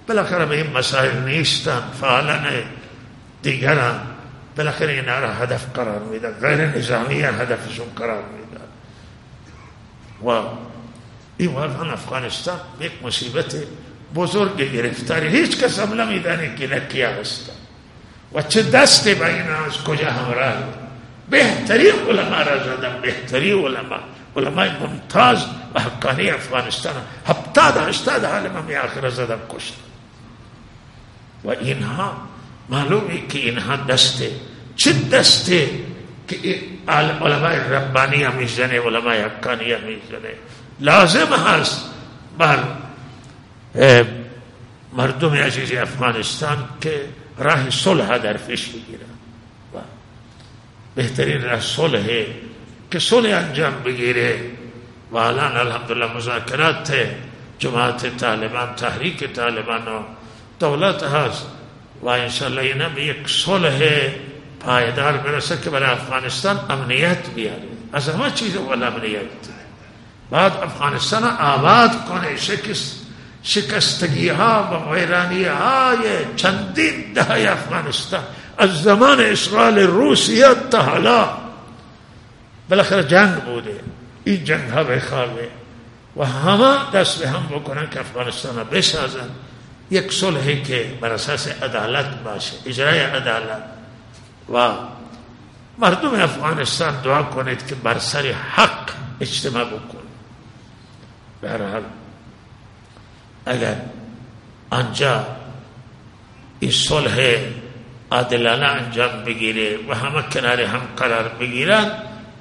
بالاخره به این مسائل نیستن فعلا دیگران اینا را هدف قرار. میدن غیر نظامی هدفشون قرار؟ میدن و این أفغانستان یک مصیبت بزرگ گرفتاری. هیچ کس هم نمیدانه که نکیا هستن. و چه دستی با این از کجا همراه؟ بهترین علما را زدن بهترین علما. علمای ممتاز و حقانی افغانستان. هفتاد هشتاد عالم هم آخر زدن کشت و اینها معلومی که اینها دسته چه دسته که علماء ربانی هم میزنه علماء حقانی هم میزنه لازم هست بر مردم عزیز افغانستان که راه صلح در پیش بگیرن بهترین راه صلح که صلح انجام بگیره و الان الحمدلله مذاکرات جماعت طالبان تحریک طالبان و دولت هست و انشاءالله اینم یک صلح پایدار برسه که برای افغانستان امنیت بیاره از همه چیز اول امنیت بعد افغانستان آباد کنه شکست شکستگی ها و ویرانی های چندین دهه افغانستان۔ از زمان اسرائیل روسیه تا حالا بالاخره جنگ بوده۔ این جنگ ها بخوابه۔ و همه دست به هم بکنن که افغانستان را بسازن۔ یک صلحی که بر اساس عدالت باشه، اجرای عدالت۔ و مردم افغانستان دعا کنید که بر سر حق اجتماع بکن به حال اگر آنجا این صلح عادلانه انجام بگیره و همه کنار هم قرار بگیرن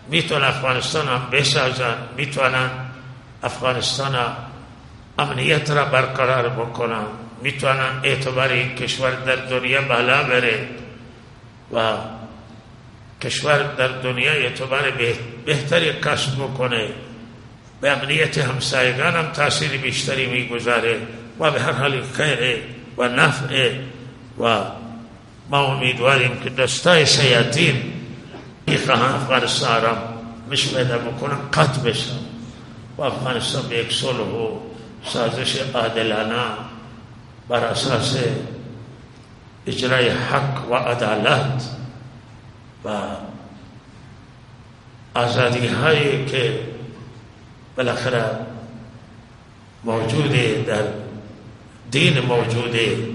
میتون افغانستان هم بسازن می‌تونن افغانستان امنیت را برقرار بکنن می‌تونن اعتبار این کشور در دنیا بالا بره. و کشور در دنیا اعتبار بهتری کسب بکنه. به امنیت همسایگان هم تاثیر بیشتری می‌گذاره و به هر حال خیره و نفعه و ما امیدواریم که دستای سیاتین افغانستان را مش پیدا بکنن قط بشن و افغانستان به یک صلح و سازش عادلانه بر اساس اجرای حق و عدالت و آزادی هایی که بالاخره موجوده در دین موجوده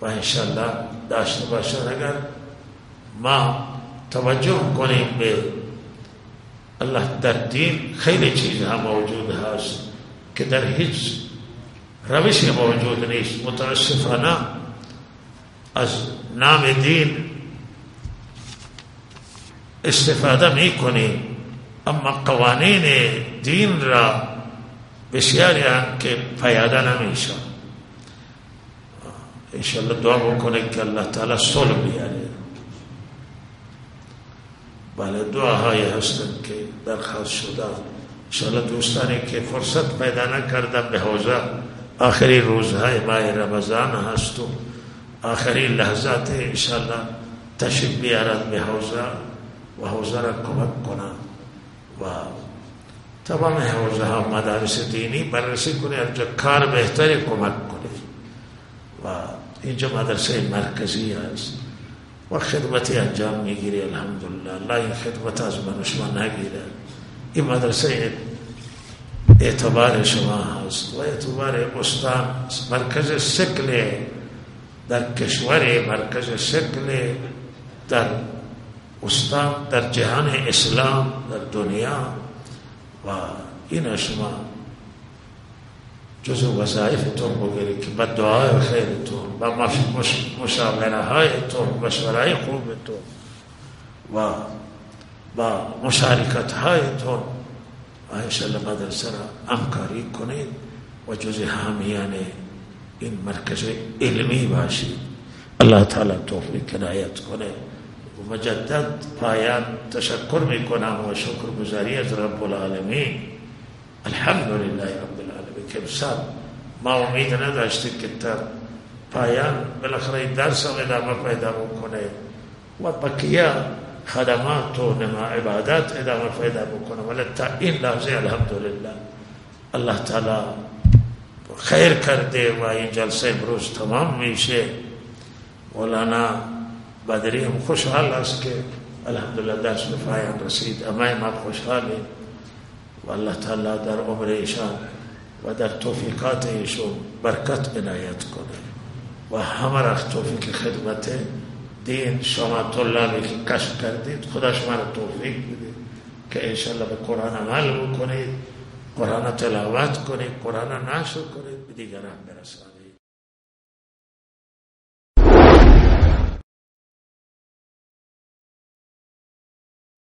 و انشالله داشته باشد اگر ما توجه کنیم به الله در دین خیلی چیزها موجود هست که در هیچ روشی موجود نیست. متاسفانه از نام دین استفاده می‌کنیم اما قوانین دین را بسیاری هم که پیاده نمیشن. انشاءالله دعا بکنه که الله تعالی صلح بیاره. بله دعاهایی هستن که درخواست شده. انشاءالله دوستانی که فرصت پیدا نکردن به حوزه آخری روزهای ماه رمضان هست و آخری لحظات انشاءالله تشریف بیارد به حوزه و حوزه را کمک کنند و تمام حوزه ها مدارس دینی بررسی کنه اینجا کار بهتری کمک کنه. و اینجا مدرسه مرکزی است و خدمتی انجام میگیری الحمدلله. الله این خدمت از من شما نگیره. این مدرسه اعتبار شما هست و اعتبار استان مرکز سکل در کشور مرکز سکل در استان در جهان اسلام، در دنیا و این شما جز وظایفتون بگیرید که با دعای خیرتون، با مشاوره هایتون مشوره خوبتون و با مشارکت هایتون و انشاءالله مدرسه را همکاری کنید و جز حامیان این مرکز علمی باشید الله تعالی توفیق کنایت کنه. مجدد پایان تشکر می‌کنم و شکر گزاری از رب العالمین. الحمدلله رب العالمین. که امسال ما امید نداشتیم که تا پایان بالاخره درس هم ادامه پیدا بکنه و بقیه خدمات و نما عبادات ادامه پیدا بکنه. ولی تا این لحظه الحمدلله. الله تعالی خیر کرده و این جلسه امروز تمام میشه. مولانا بدری هم خوشحال است که الحمدلله درس به رسید. اما ما خوشحالی و الله تعالی در عمر ایشان و در توفیقات ایشون برکت عنایت کنه. و همه را توفیق خدمت دین. شما طلابی که کشف کردید خدا شما توفیق بده که انشالله به قرآن عمل بکنید. قرآن تلاوت کنید قرآن نشر کنید دیگران برسانید